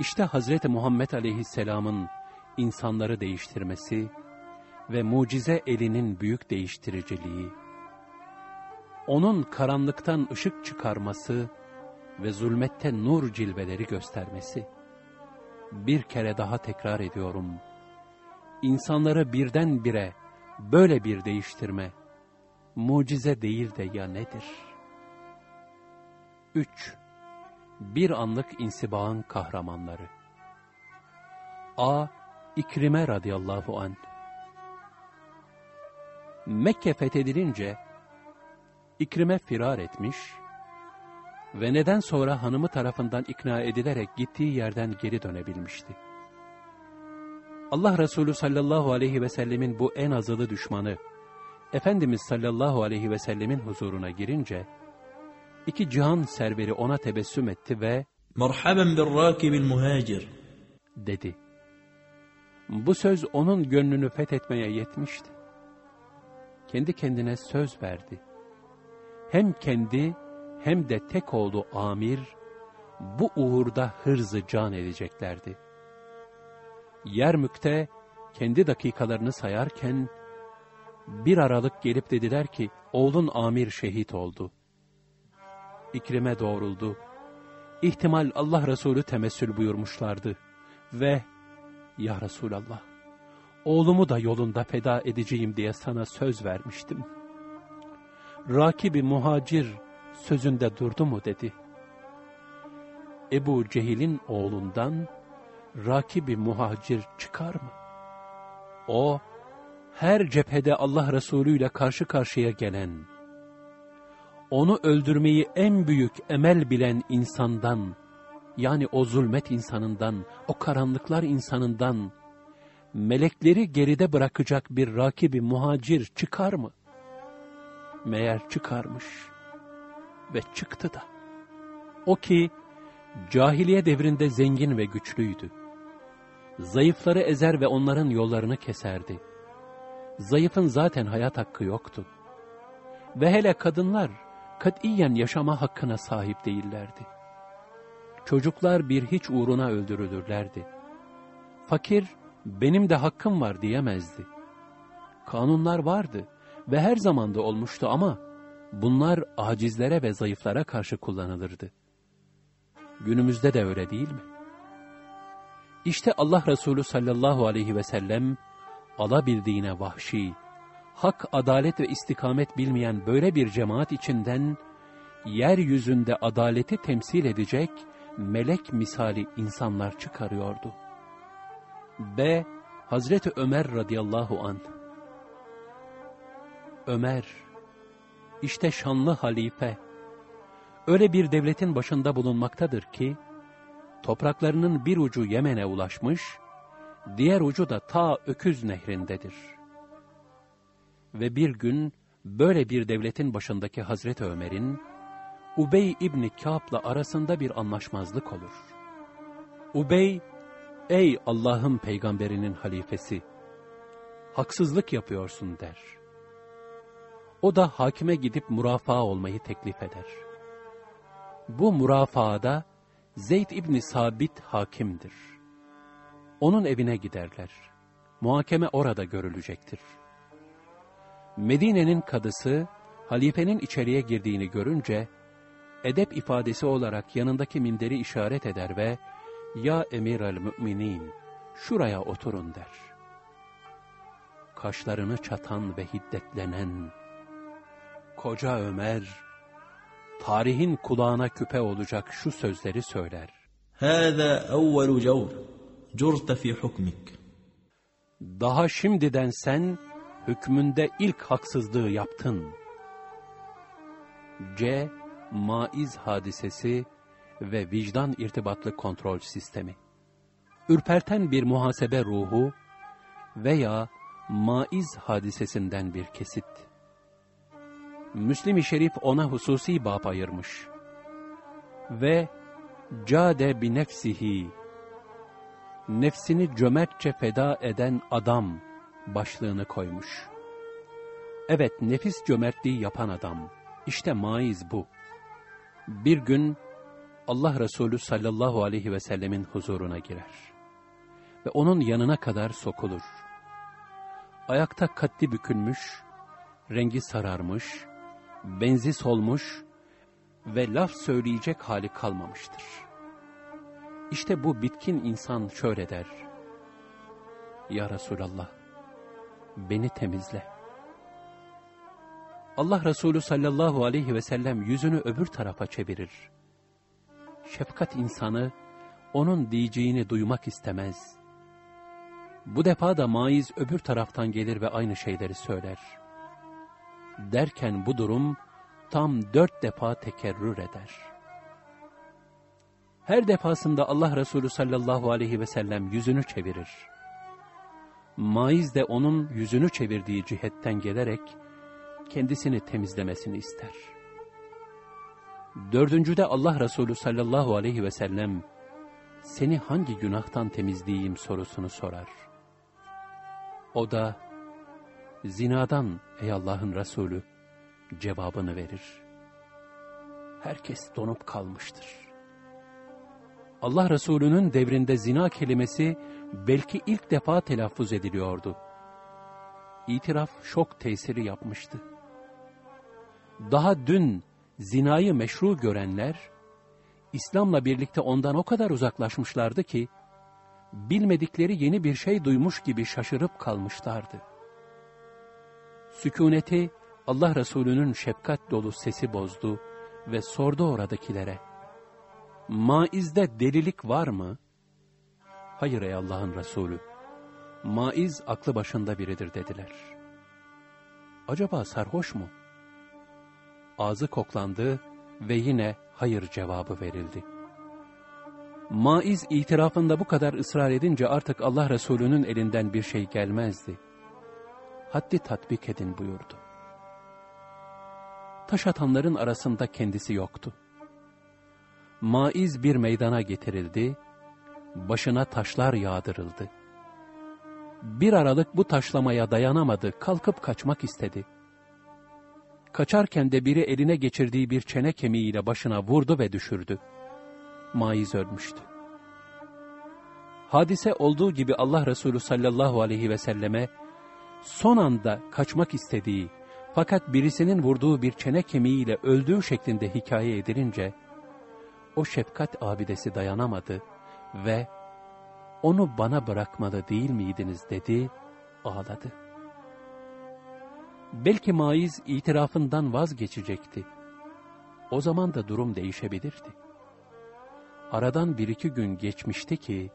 İşte Hazreti Muhammed Aleyhisselam'ın insanları değiştirmesi ve mucize elinin büyük değiştiriciliği, onun karanlıktan ışık çıkarması ve zulmette nur cilveleri göstermesi. Bir kere daha tekrar ediyorum. İnsanları birdenbire böyle bir değiştirme, mucize değil de ya nedir? 3. Bir anlık insibağın kahramanları A. İkrime radıyallahu anh Mekke fethedilince İkrime firar etmiş ve neden sonra hanımı tarafından ikna edilerek gittiği yerden geri dönebilmişti. Allah Resulü sallallahu aleyhi ve sellemin bu en azılı düşmanı, Efendimiz sallallahu aleyhi ve sellemin huzuruna girince, iki cihan serveri ona tebessüm etti ve ''Merhaben bir rakibil muhacir'' dedi. Bu söz onun gönlünü fethetmeye yetmişti. Kendi kendine söz verdi. Hem kendi hem de tek oğlu Amir bu uğurda hırzı can edeceklerdi.'' Yermük'te kendi dakikalarını sayarken bir aralık gelip dediler ki oğlun Amir şehit oldu. İkrime doğruldu. İhtimal Allah Resulü temessül buyurmuşlardı ve ya Resulallah, oğlumu da yolunda feda edeceğim diye sana söz vermiştim. Rakibi muhacir sözünde durdu mu dedi. Ebu Cehil'in oğlundan rakibi muhacir çıkar mı? O, her cephede Allah Resulü ile karşı karşıya gelen, onu öldürmeyi en büyük emel bilen insandan, yani o zulmet insanından, o karanlıklar insanından, melekleri geride bırakacak bir rakibi muhacir çıkar mı? Meğer çıkarmış ve çıktı da. O ki, cahiliye devrinde zengin ve güçlüydü. Zayıfları ezer ve onların yollarını keserdi. Zayıfın zaten hayat hakkı yoktu. Ve hele kadınlar, katiyen yaşama hakkına sahip değillerdi. Çocuklar bir hiç uğruna öldürülürlerdi. Fakir, benim de hakkım var diyemezdi. Kanunlar vardı ve her zamanda olmuştu ama bunlar acizlere ve zayıflara karşı kullanılırdı. Günümüzde de öyle değil mi? İşte Allah Resulü sallallahu aleyhi ve sellem alabildiğine vahşi, hak, adalet ve istikamet bilmeyen böyle bir cemaat içinden yeryüzünde adaleti temsil edecek melek misali insanlar çıkarıyordu. B. Hazreti Ömer radıyallahu an. Ömer, işte şanlı halife, öyle bir devletin başında bulunmaktadır ki, topraklarının bir ucu Yemen'e ulaşmış, diğer ucu da ta Öküz nehrindedir. Ve bir gün böyle bir devletin başındaki Hazreti Ömer'in, Ubey İbni Kâb'la arasında bir anlaşmazlık olur. Ubey, ey Allah'ın peygamberinin halifesi, haksızlık yapıyorsun der. O da hakime gidip murafaa olmayı teklif eder. Bu murafaada Zeyd İbni Sabit hakimdir. Onun evine giderler. Muhakeme orada görülecektir. Medine'nin kadısı, halifenin içeriye girdiğini görünce, edep ifadesi olarak yanındaki minderi işaret eder ve ''Ya emir el müminin, şuraya oturun.'' der. Kaşlarını çatan ve hiddetlenen, koca Ömer, tarihin kulağına küpe olacak şu sözleri söyler. هذا أول جور جرت في حكمك Daha şimdiden sen hükmünde ilk haksızlığı yaptın. C. Maiz hadisesi ve vicdan irtibatlı kontrol sistemi. Ürperten bir muhasebe ruhu veya maiz hadisesinden bir kesit. Müslim-i Şerif ona hususi bab ayırmış. Ve cade bi nefsihi nefsini cömertçe feda eden adam başlığını koymuş. Evet, nefis cömertliği yapan adam. İşte maiz bu. Bir gün Allah Resulü sallallahu aleyhi ve sellemin huzuruna girer. Ve onun yanına kadar sokulur. Ayakta katli bükülmüş, rengi sararmış, benzi solmuş ve laf söyleyecek hali kalmamıştır. İşte bu bitkin insan şöyle der. Ya Resulallah, beni temizle. Allah Resulü sallallahu aleyhi ve sellem yüzünü öbür tarafa çevirir. Şefkat insanı onun diyeceğini duymak istemez. Bu defa da maiz öbür taraftan gelir ve aynı şeyleri söyler. Derken bu durum tam dört defa tekerrür eder. Her defasında Allah Resulü sallallahu aleyhi ve sellem yüzünü çevirir. Maiz de onun yüzünü çevirdiği cihetten gelerek kendisini temizlemesini ister. Dördüncüde Allah Resulü sallallahu aleyhi ve sellem, seni hangi günahtan temizleyeyim sorusunu sorar. O da, zinadan ey Allah'ın Resulü cevabını verir. Herkes donup kalmıştır. Allah Resulü'nün devrinde zina kelimesi belki ilk defa telaffuz ediliyordu. İtiraf şok tesiri yapmıştı. Daha dün zinayı meşru görenler, İslam'la birlikte ondan o kadar uzaklaşmışlardı ki, bilmedikleri yeni bir şey duymuş gibi şaşırıp kalmışlardı. Sükuneti Allah Resulü'nün şefkat dolu sesi bozdu ve sordu oradakilere, Maiz'de delilik var mı? Hayır ey Allah'ın Resulü, Maiz aklı başında biridir dediler. Acaba sarhoş mu? Ağzı koklandı ve yine hayır cevabı verildi. Maiz itirafında bu kadar ısrar edince artık Allah Resulü'nün elinden bir şey gelmezdi. Haddi tatbik edin buyurdu. Taş atanların arasında kendisi yoktu. Maiz bir meydana getirildi, başına taşlar yağdırıldı. Bir aralık bu taşlamaya dayanamadı, kalkıp kaçmak istedi. Kaçarken de biri eline geçirdiği bir çene kemiğiyle başına vurdu ve düşürdü. Maiz ölmüştü. Hadise olduğu gibi Allah Resulü sallallahu aleyhi ve selleme son anda kaçmak istediği fakat birisinin vurduğu bir çene kemiğiyle öldüğü şeklinde hikaye edilince o şefkat abidesi dayanamadı ve onu bana bırakmalı değil miydiniz dedi, ağladı. Belki Maiz itirafından vazgeçecekti. O zaman da durum değişebilirdi. Aradan bir iki gün geçmişti ki,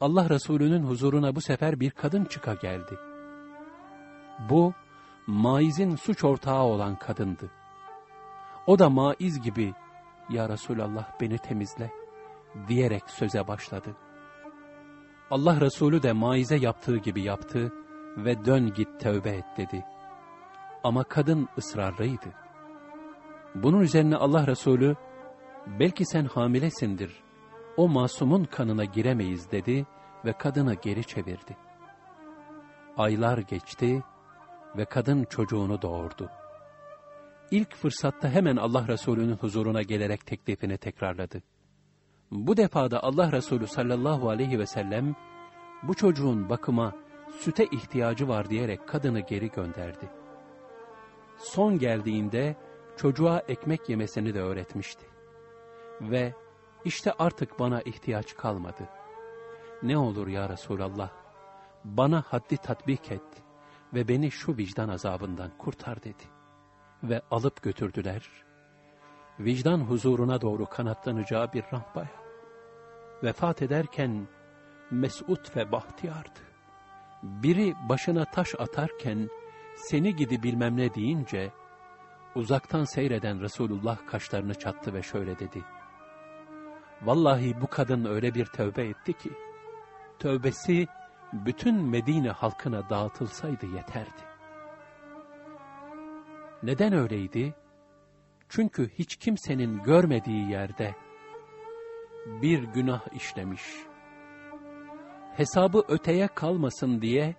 Allah Resulü'nün huzuruna bu sefer bir kadın çıka geldi. Bu, Maiz'in suç ortağı olan kadındı. O da Maiz gibi, Ya Resulallah beni temizle, diyerek söze başladı. Allah Resulü de Maiz'e yaptığı gibi yaptı ve dön git tövbe et dedi. Ama kadın ısrarlıydı. Bunun üzerine Allah Resulü, belki sen hamilesindir, o masumun kanına giremeyiz dedi ve kadını geri çevirdi. Aylar geçti ve kadın çocuğunu doğurdu. İlk fırsatta hemen Allah Resulü'nün huzuruna gelerek teklifini tekrarladı. Bu defada Allah Resulü sallallahu aleyhi ve sellem, bu çocuğun bakıma, süte ihtiyacı var diyerek kadını geri gönderdi. Son geldiğinde çocuğa ekmek yemesini de öğretmişti. Ve işte artık bana ihtiyaç kalmadı. Ne olur ya Resulallah, bana haddi tatbik et ve beni şu vicdan azabından kurtar dedi. Ve alıp götürdüler. Vicdan huzuruna doğru kanatlanacağı bir rampaya. Vefat ederken mesut ve bahtiyardı. Biri başına taş atarken seni gidi bilmem ne deyince uzaktan seyreden Resulullah kaşlarını çattı ve şöyle dedi. Vallahi bu kadın öyle bir tövbe etti ki, tövbesi bütün Medine halkına dağıtılsaydı yeterdi. Neden öyleydi? Çünkü hiç kimsenin görmediği yerde bir günah işlemiş. Hesabı öteye kalmasın diye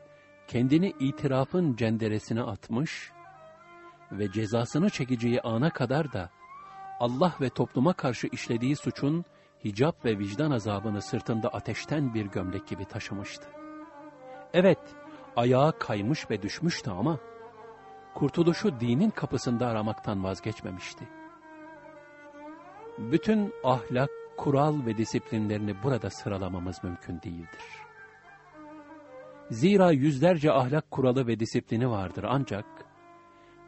kendini itirafın cenderesine atmış ve cezasını çekeceği ana kadar da Allah ve topluma karşı işlediği suçun hicap ve vicdan azabını sırtında ateşten bir gömlek gibi taşımıştı. Evet, ayağı kaymış ve düşmüştü ama kurtuluşu dinin kapısında aramaktan vazgeçmemişti. Bütün ahlak, kural ve disiplinlerini burada sıralamamız mümkün değildir. Zira yüzlerce ahlak kuralı ve disiplini vardır ancak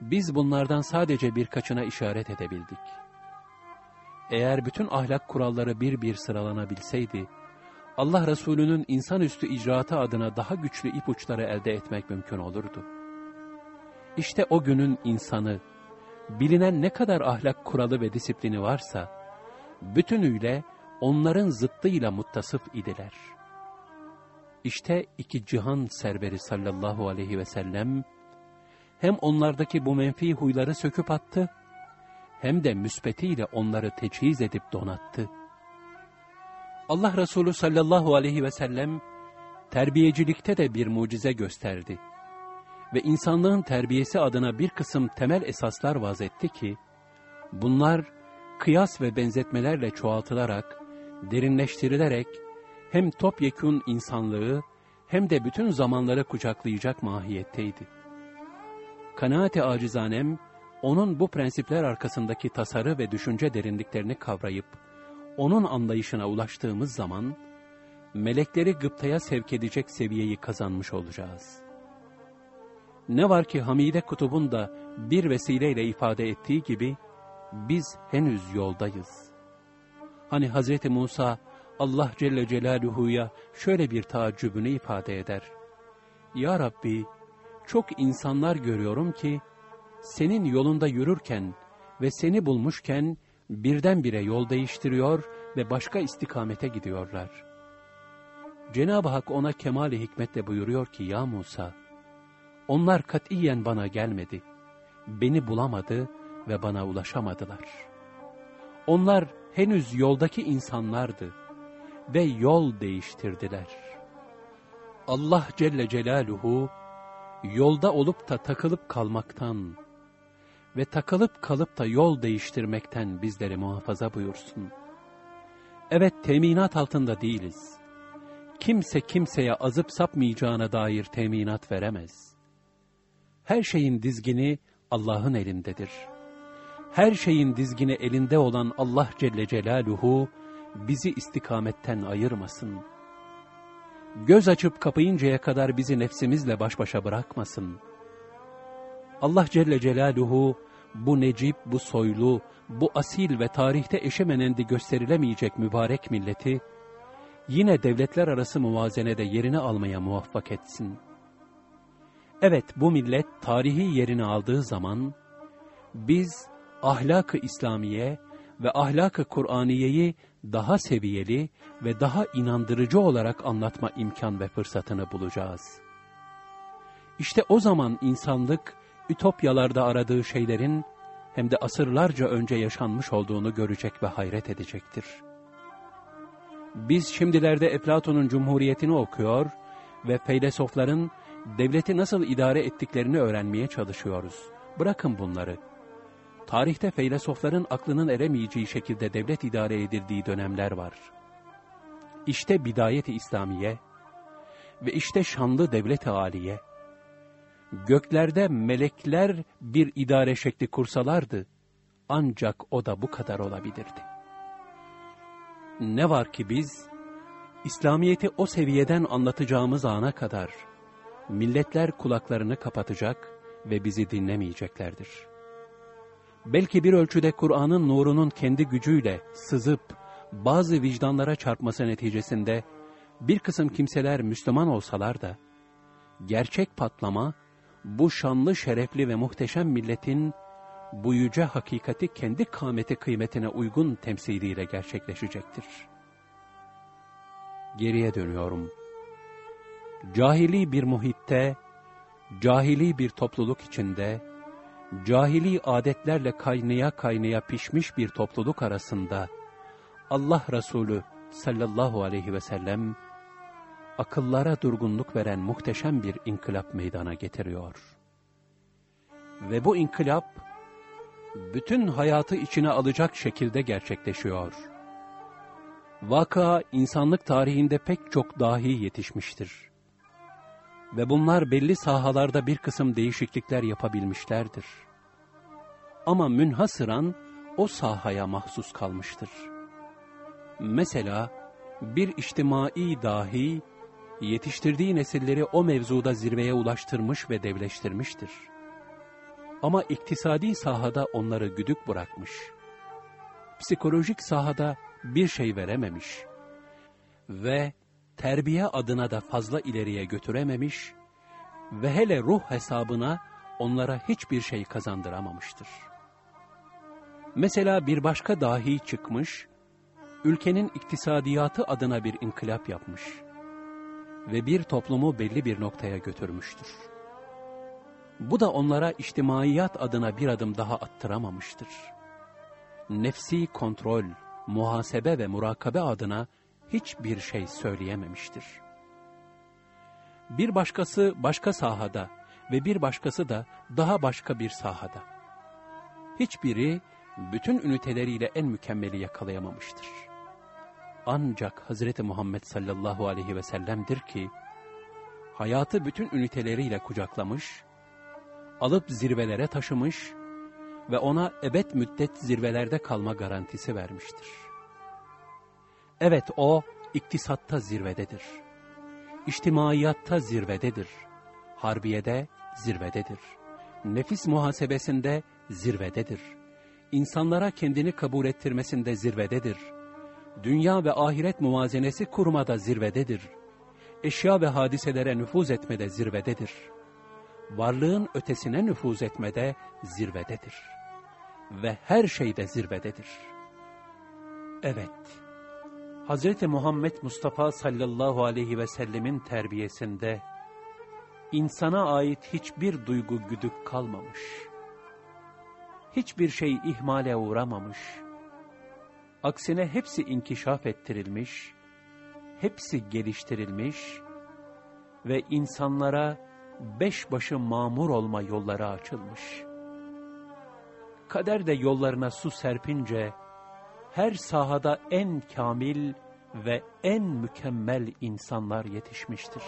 biz bunlardan sadece birkaçına işaret edebildik. Eğer bütün ahlak kuralları bir bir sıralanabilseydi, Allah Resulü'nün insanüstü icraatı adına daha güçlü ipuçları elde etmek mümkün olurdu. İşte o günün insanı, bilinen ne kadar ahlak kuralı ve disiplini varsa, bütünüyle onların zıttıyla muttasıf idiler. İşte iki cihan serveri sallallahu aleyhi ve sellem, hem onlardaki bu menfi huyları söküp attı, hem de müspetiyle onları teçhiz edip donattı. Allah Resulü sallallahu aleyhi ve sellem terbiyecilikte de bir mucize gösterdi. Ve insanlığın terbiyesi adına bir kısım temel esaslar vaz etti ki, bunlar kıyas ve benzetmelerle çoğaltılarak, derinleştirilerek hem topyekun insanlığı hem de bütün zamanları kucaklayacak mahiyetteydi. Kanaate acizanem, onun bu prensipler arkasındaki tasarı ve düşünce derinliklerini kavrayıp, onun anlayışına ulaştığımız zaman, melekleri gıptaya sevk edecek seviyeyi kazanmış olacağız. Ne var ki Hamide Kutub'un da bir vesileyle ifade ettiği gibi, biz henüz yoldayız. Hani Hazreti Musa, Allah Celle Celaluhu'ya şöyle bir taaccübünü ifade eder. Ya Rabbi, çok insanlar görüyorum ki, senin yolunda yürürken ve seni bulmuşken birdenbire yol değiştiriyor ve başka istikamete gidiyorlar. Cenab-ı Hak ona kemali hikmetle buyuruyor ki, Ya Musa, onlar katiyen bana gelmedi, beni bulamadı ve bana ulaşamadılar. Onlar henüz yoldaki insanlardı ve yol değiştirdiler. Allah Celle Celaluhu, yolda olup da takılıp kalmaktan ve takılıp kalıp da yol değiştirmekten bizleri muhafaza buyursun. Evet teminat altında değiliz. Kimse kimseye azıp sapmayacağına dair teminat veremez. Her şeyin dizgini Allah'ın elindedir. Her şeyin dizgini elinde olan Allah Celle Celaluhu bizi istikametten ayırmasın. Göz açıp kapayıncaya kadar bizi nefsimizle baş başa bırakmasın. Allah Celle Celaluhu bu necip, bu soylu, bu asil ve tarihte eşemenendi gösterilemeyecek mübarek milleti, yine devletler arası muvazenede yerini almaya muvaffak etsin. Evet bu millet tarihi yerini aldığı zaman, biz ahlak-ı İslamiye ve ahlak-ı Kur'aniyeyi daha seviyeli ve daha inandırıcı olarak anlatma imkan ve fırsatını bulacağız. İşte o zaman insanlık, ütopyalarda aradığı şeylerin hem de asırlarca önce yaşanmış olduğunu görecek ve hayret edecektir. Biz şimdilerde Eflatun'un Cumhuriyetini okuyor ve feylesofların devleti nasıl idare ettiklerini öğrenmeye çalışıyoruz. Bırakın bunları. Tarihte feylesofların aklının eremeyeceği şekilde devlet idare edildiği dönemler var. İşte bidayet-i İslamiye ve işte şanlı devlet-i aliye göklerde melekler bir idare şekli kursalardı, ancak o da bu kadar olabilirdi. Ne var ki biz, İslamiyet'i o seviyeden anlatacağımız ana kadar, milletler kulaklarını kapatacak ve bizi dinlemeyeceklerdir. Belki bir ölçüde Kur'an'ın nurunun kendi gücüyle sızıp, bazı vicdanlara çarpması neticesinde, bir kısım kimseler Müslüman olsalar da, gerçek patlama, bu şanlı, şerefli ve muhteşem milletin bu yüce hakikati kendi kâmeti kıymetine uygun temsiliyle gerçekleşecektir. Geriye dönüyorum. Cahili bir muhitte, cahili bir topluluk içinde, cahili adetlerle kaynaya kaynaya pişmiş bir topluluk arasında, Allah Resulü sallallahu aleyhi ve sellem, akıllara durgunluk veren muhteşem bir inkılap meydana getiriyor. Ve bu inkılap, bütün hayatı içine alacak şekilde gerçekleşiyor. Vaka, insanlık tarihinde pek çok dahi yetişmiştir. Ve bunlar belli sahalarda bir kısım değişiklikler yapabilmişlerdir. Ama münhasıran o sahaya mahsus kalmıştır. Mesela, bir içtimai dahi, yetiştirdiği nesilleri o mevzuda zirveye ulaştırmış ve devleştirmiştir. Ama iktisadi sahada onları güdük bırakmış. Psikolojik sahada bir şey verememiş. Ve terbiye adına da fazla ileriye götürememiş ve hele ruh hesabına onlara hiçbir şey kazandıramamıştır. Mesela bir başka dahi çıkmış, ülkenin iktisadiyatı adına bir inkılap yapmış ve bir toplumu belli bir noktaya götürmüştür. Bu da onlara içtimaiyat adına bir adım daha attıramamıştır. nefsi kontrol, muhasebe ve murakabe adına hiçbir şey söyleyememiştir. Bir başkası başka sahada ve bir başkası da daha başka bir sahada. Hiçbiri bütün üniteleriyle en mükemmeli yakalayamamıştır. Ancak Hazreti Muhammed sallallahu aleyhi ve sellem'dir ki, hayatı bütün üniteleriyle kucaklamış, alıp zirvelere taşımış ve ona ebed müddet zirvelerde kalma garantisi vermiştir. Evet o iktisatta zirvededir. İçtimaiyatta zirvededir. Harbiyede zirvededir. Nefis muhasebesinde zirvededir. İnsanlara kendini kabul ettirmesinde zirvededir. Dünya ve ahiret muvazenesi kurmada zirvededir. Eşya ve hadiselere nüfuz etmede zirvededir. Varlığın ötesine nüfuz etmede zirvededir. Ve her şeyde zirvededir. Evet, Hz. Muhammed Mustafa sallallahu aleyhi ve sellemin terbiyesinde insana ait hiçbir duygu güdük kalmamış. Hiçbir şey ihmale uğramamış. Aksine hepsi inkişaf ettirilmiş, hepsi geliştirilmiş ve insanlara beş başı mamur olma yolları açılmış. Kader de yollarına su serpince, her sahada en kamil ve en mükemmel insanlar yetişmiştir.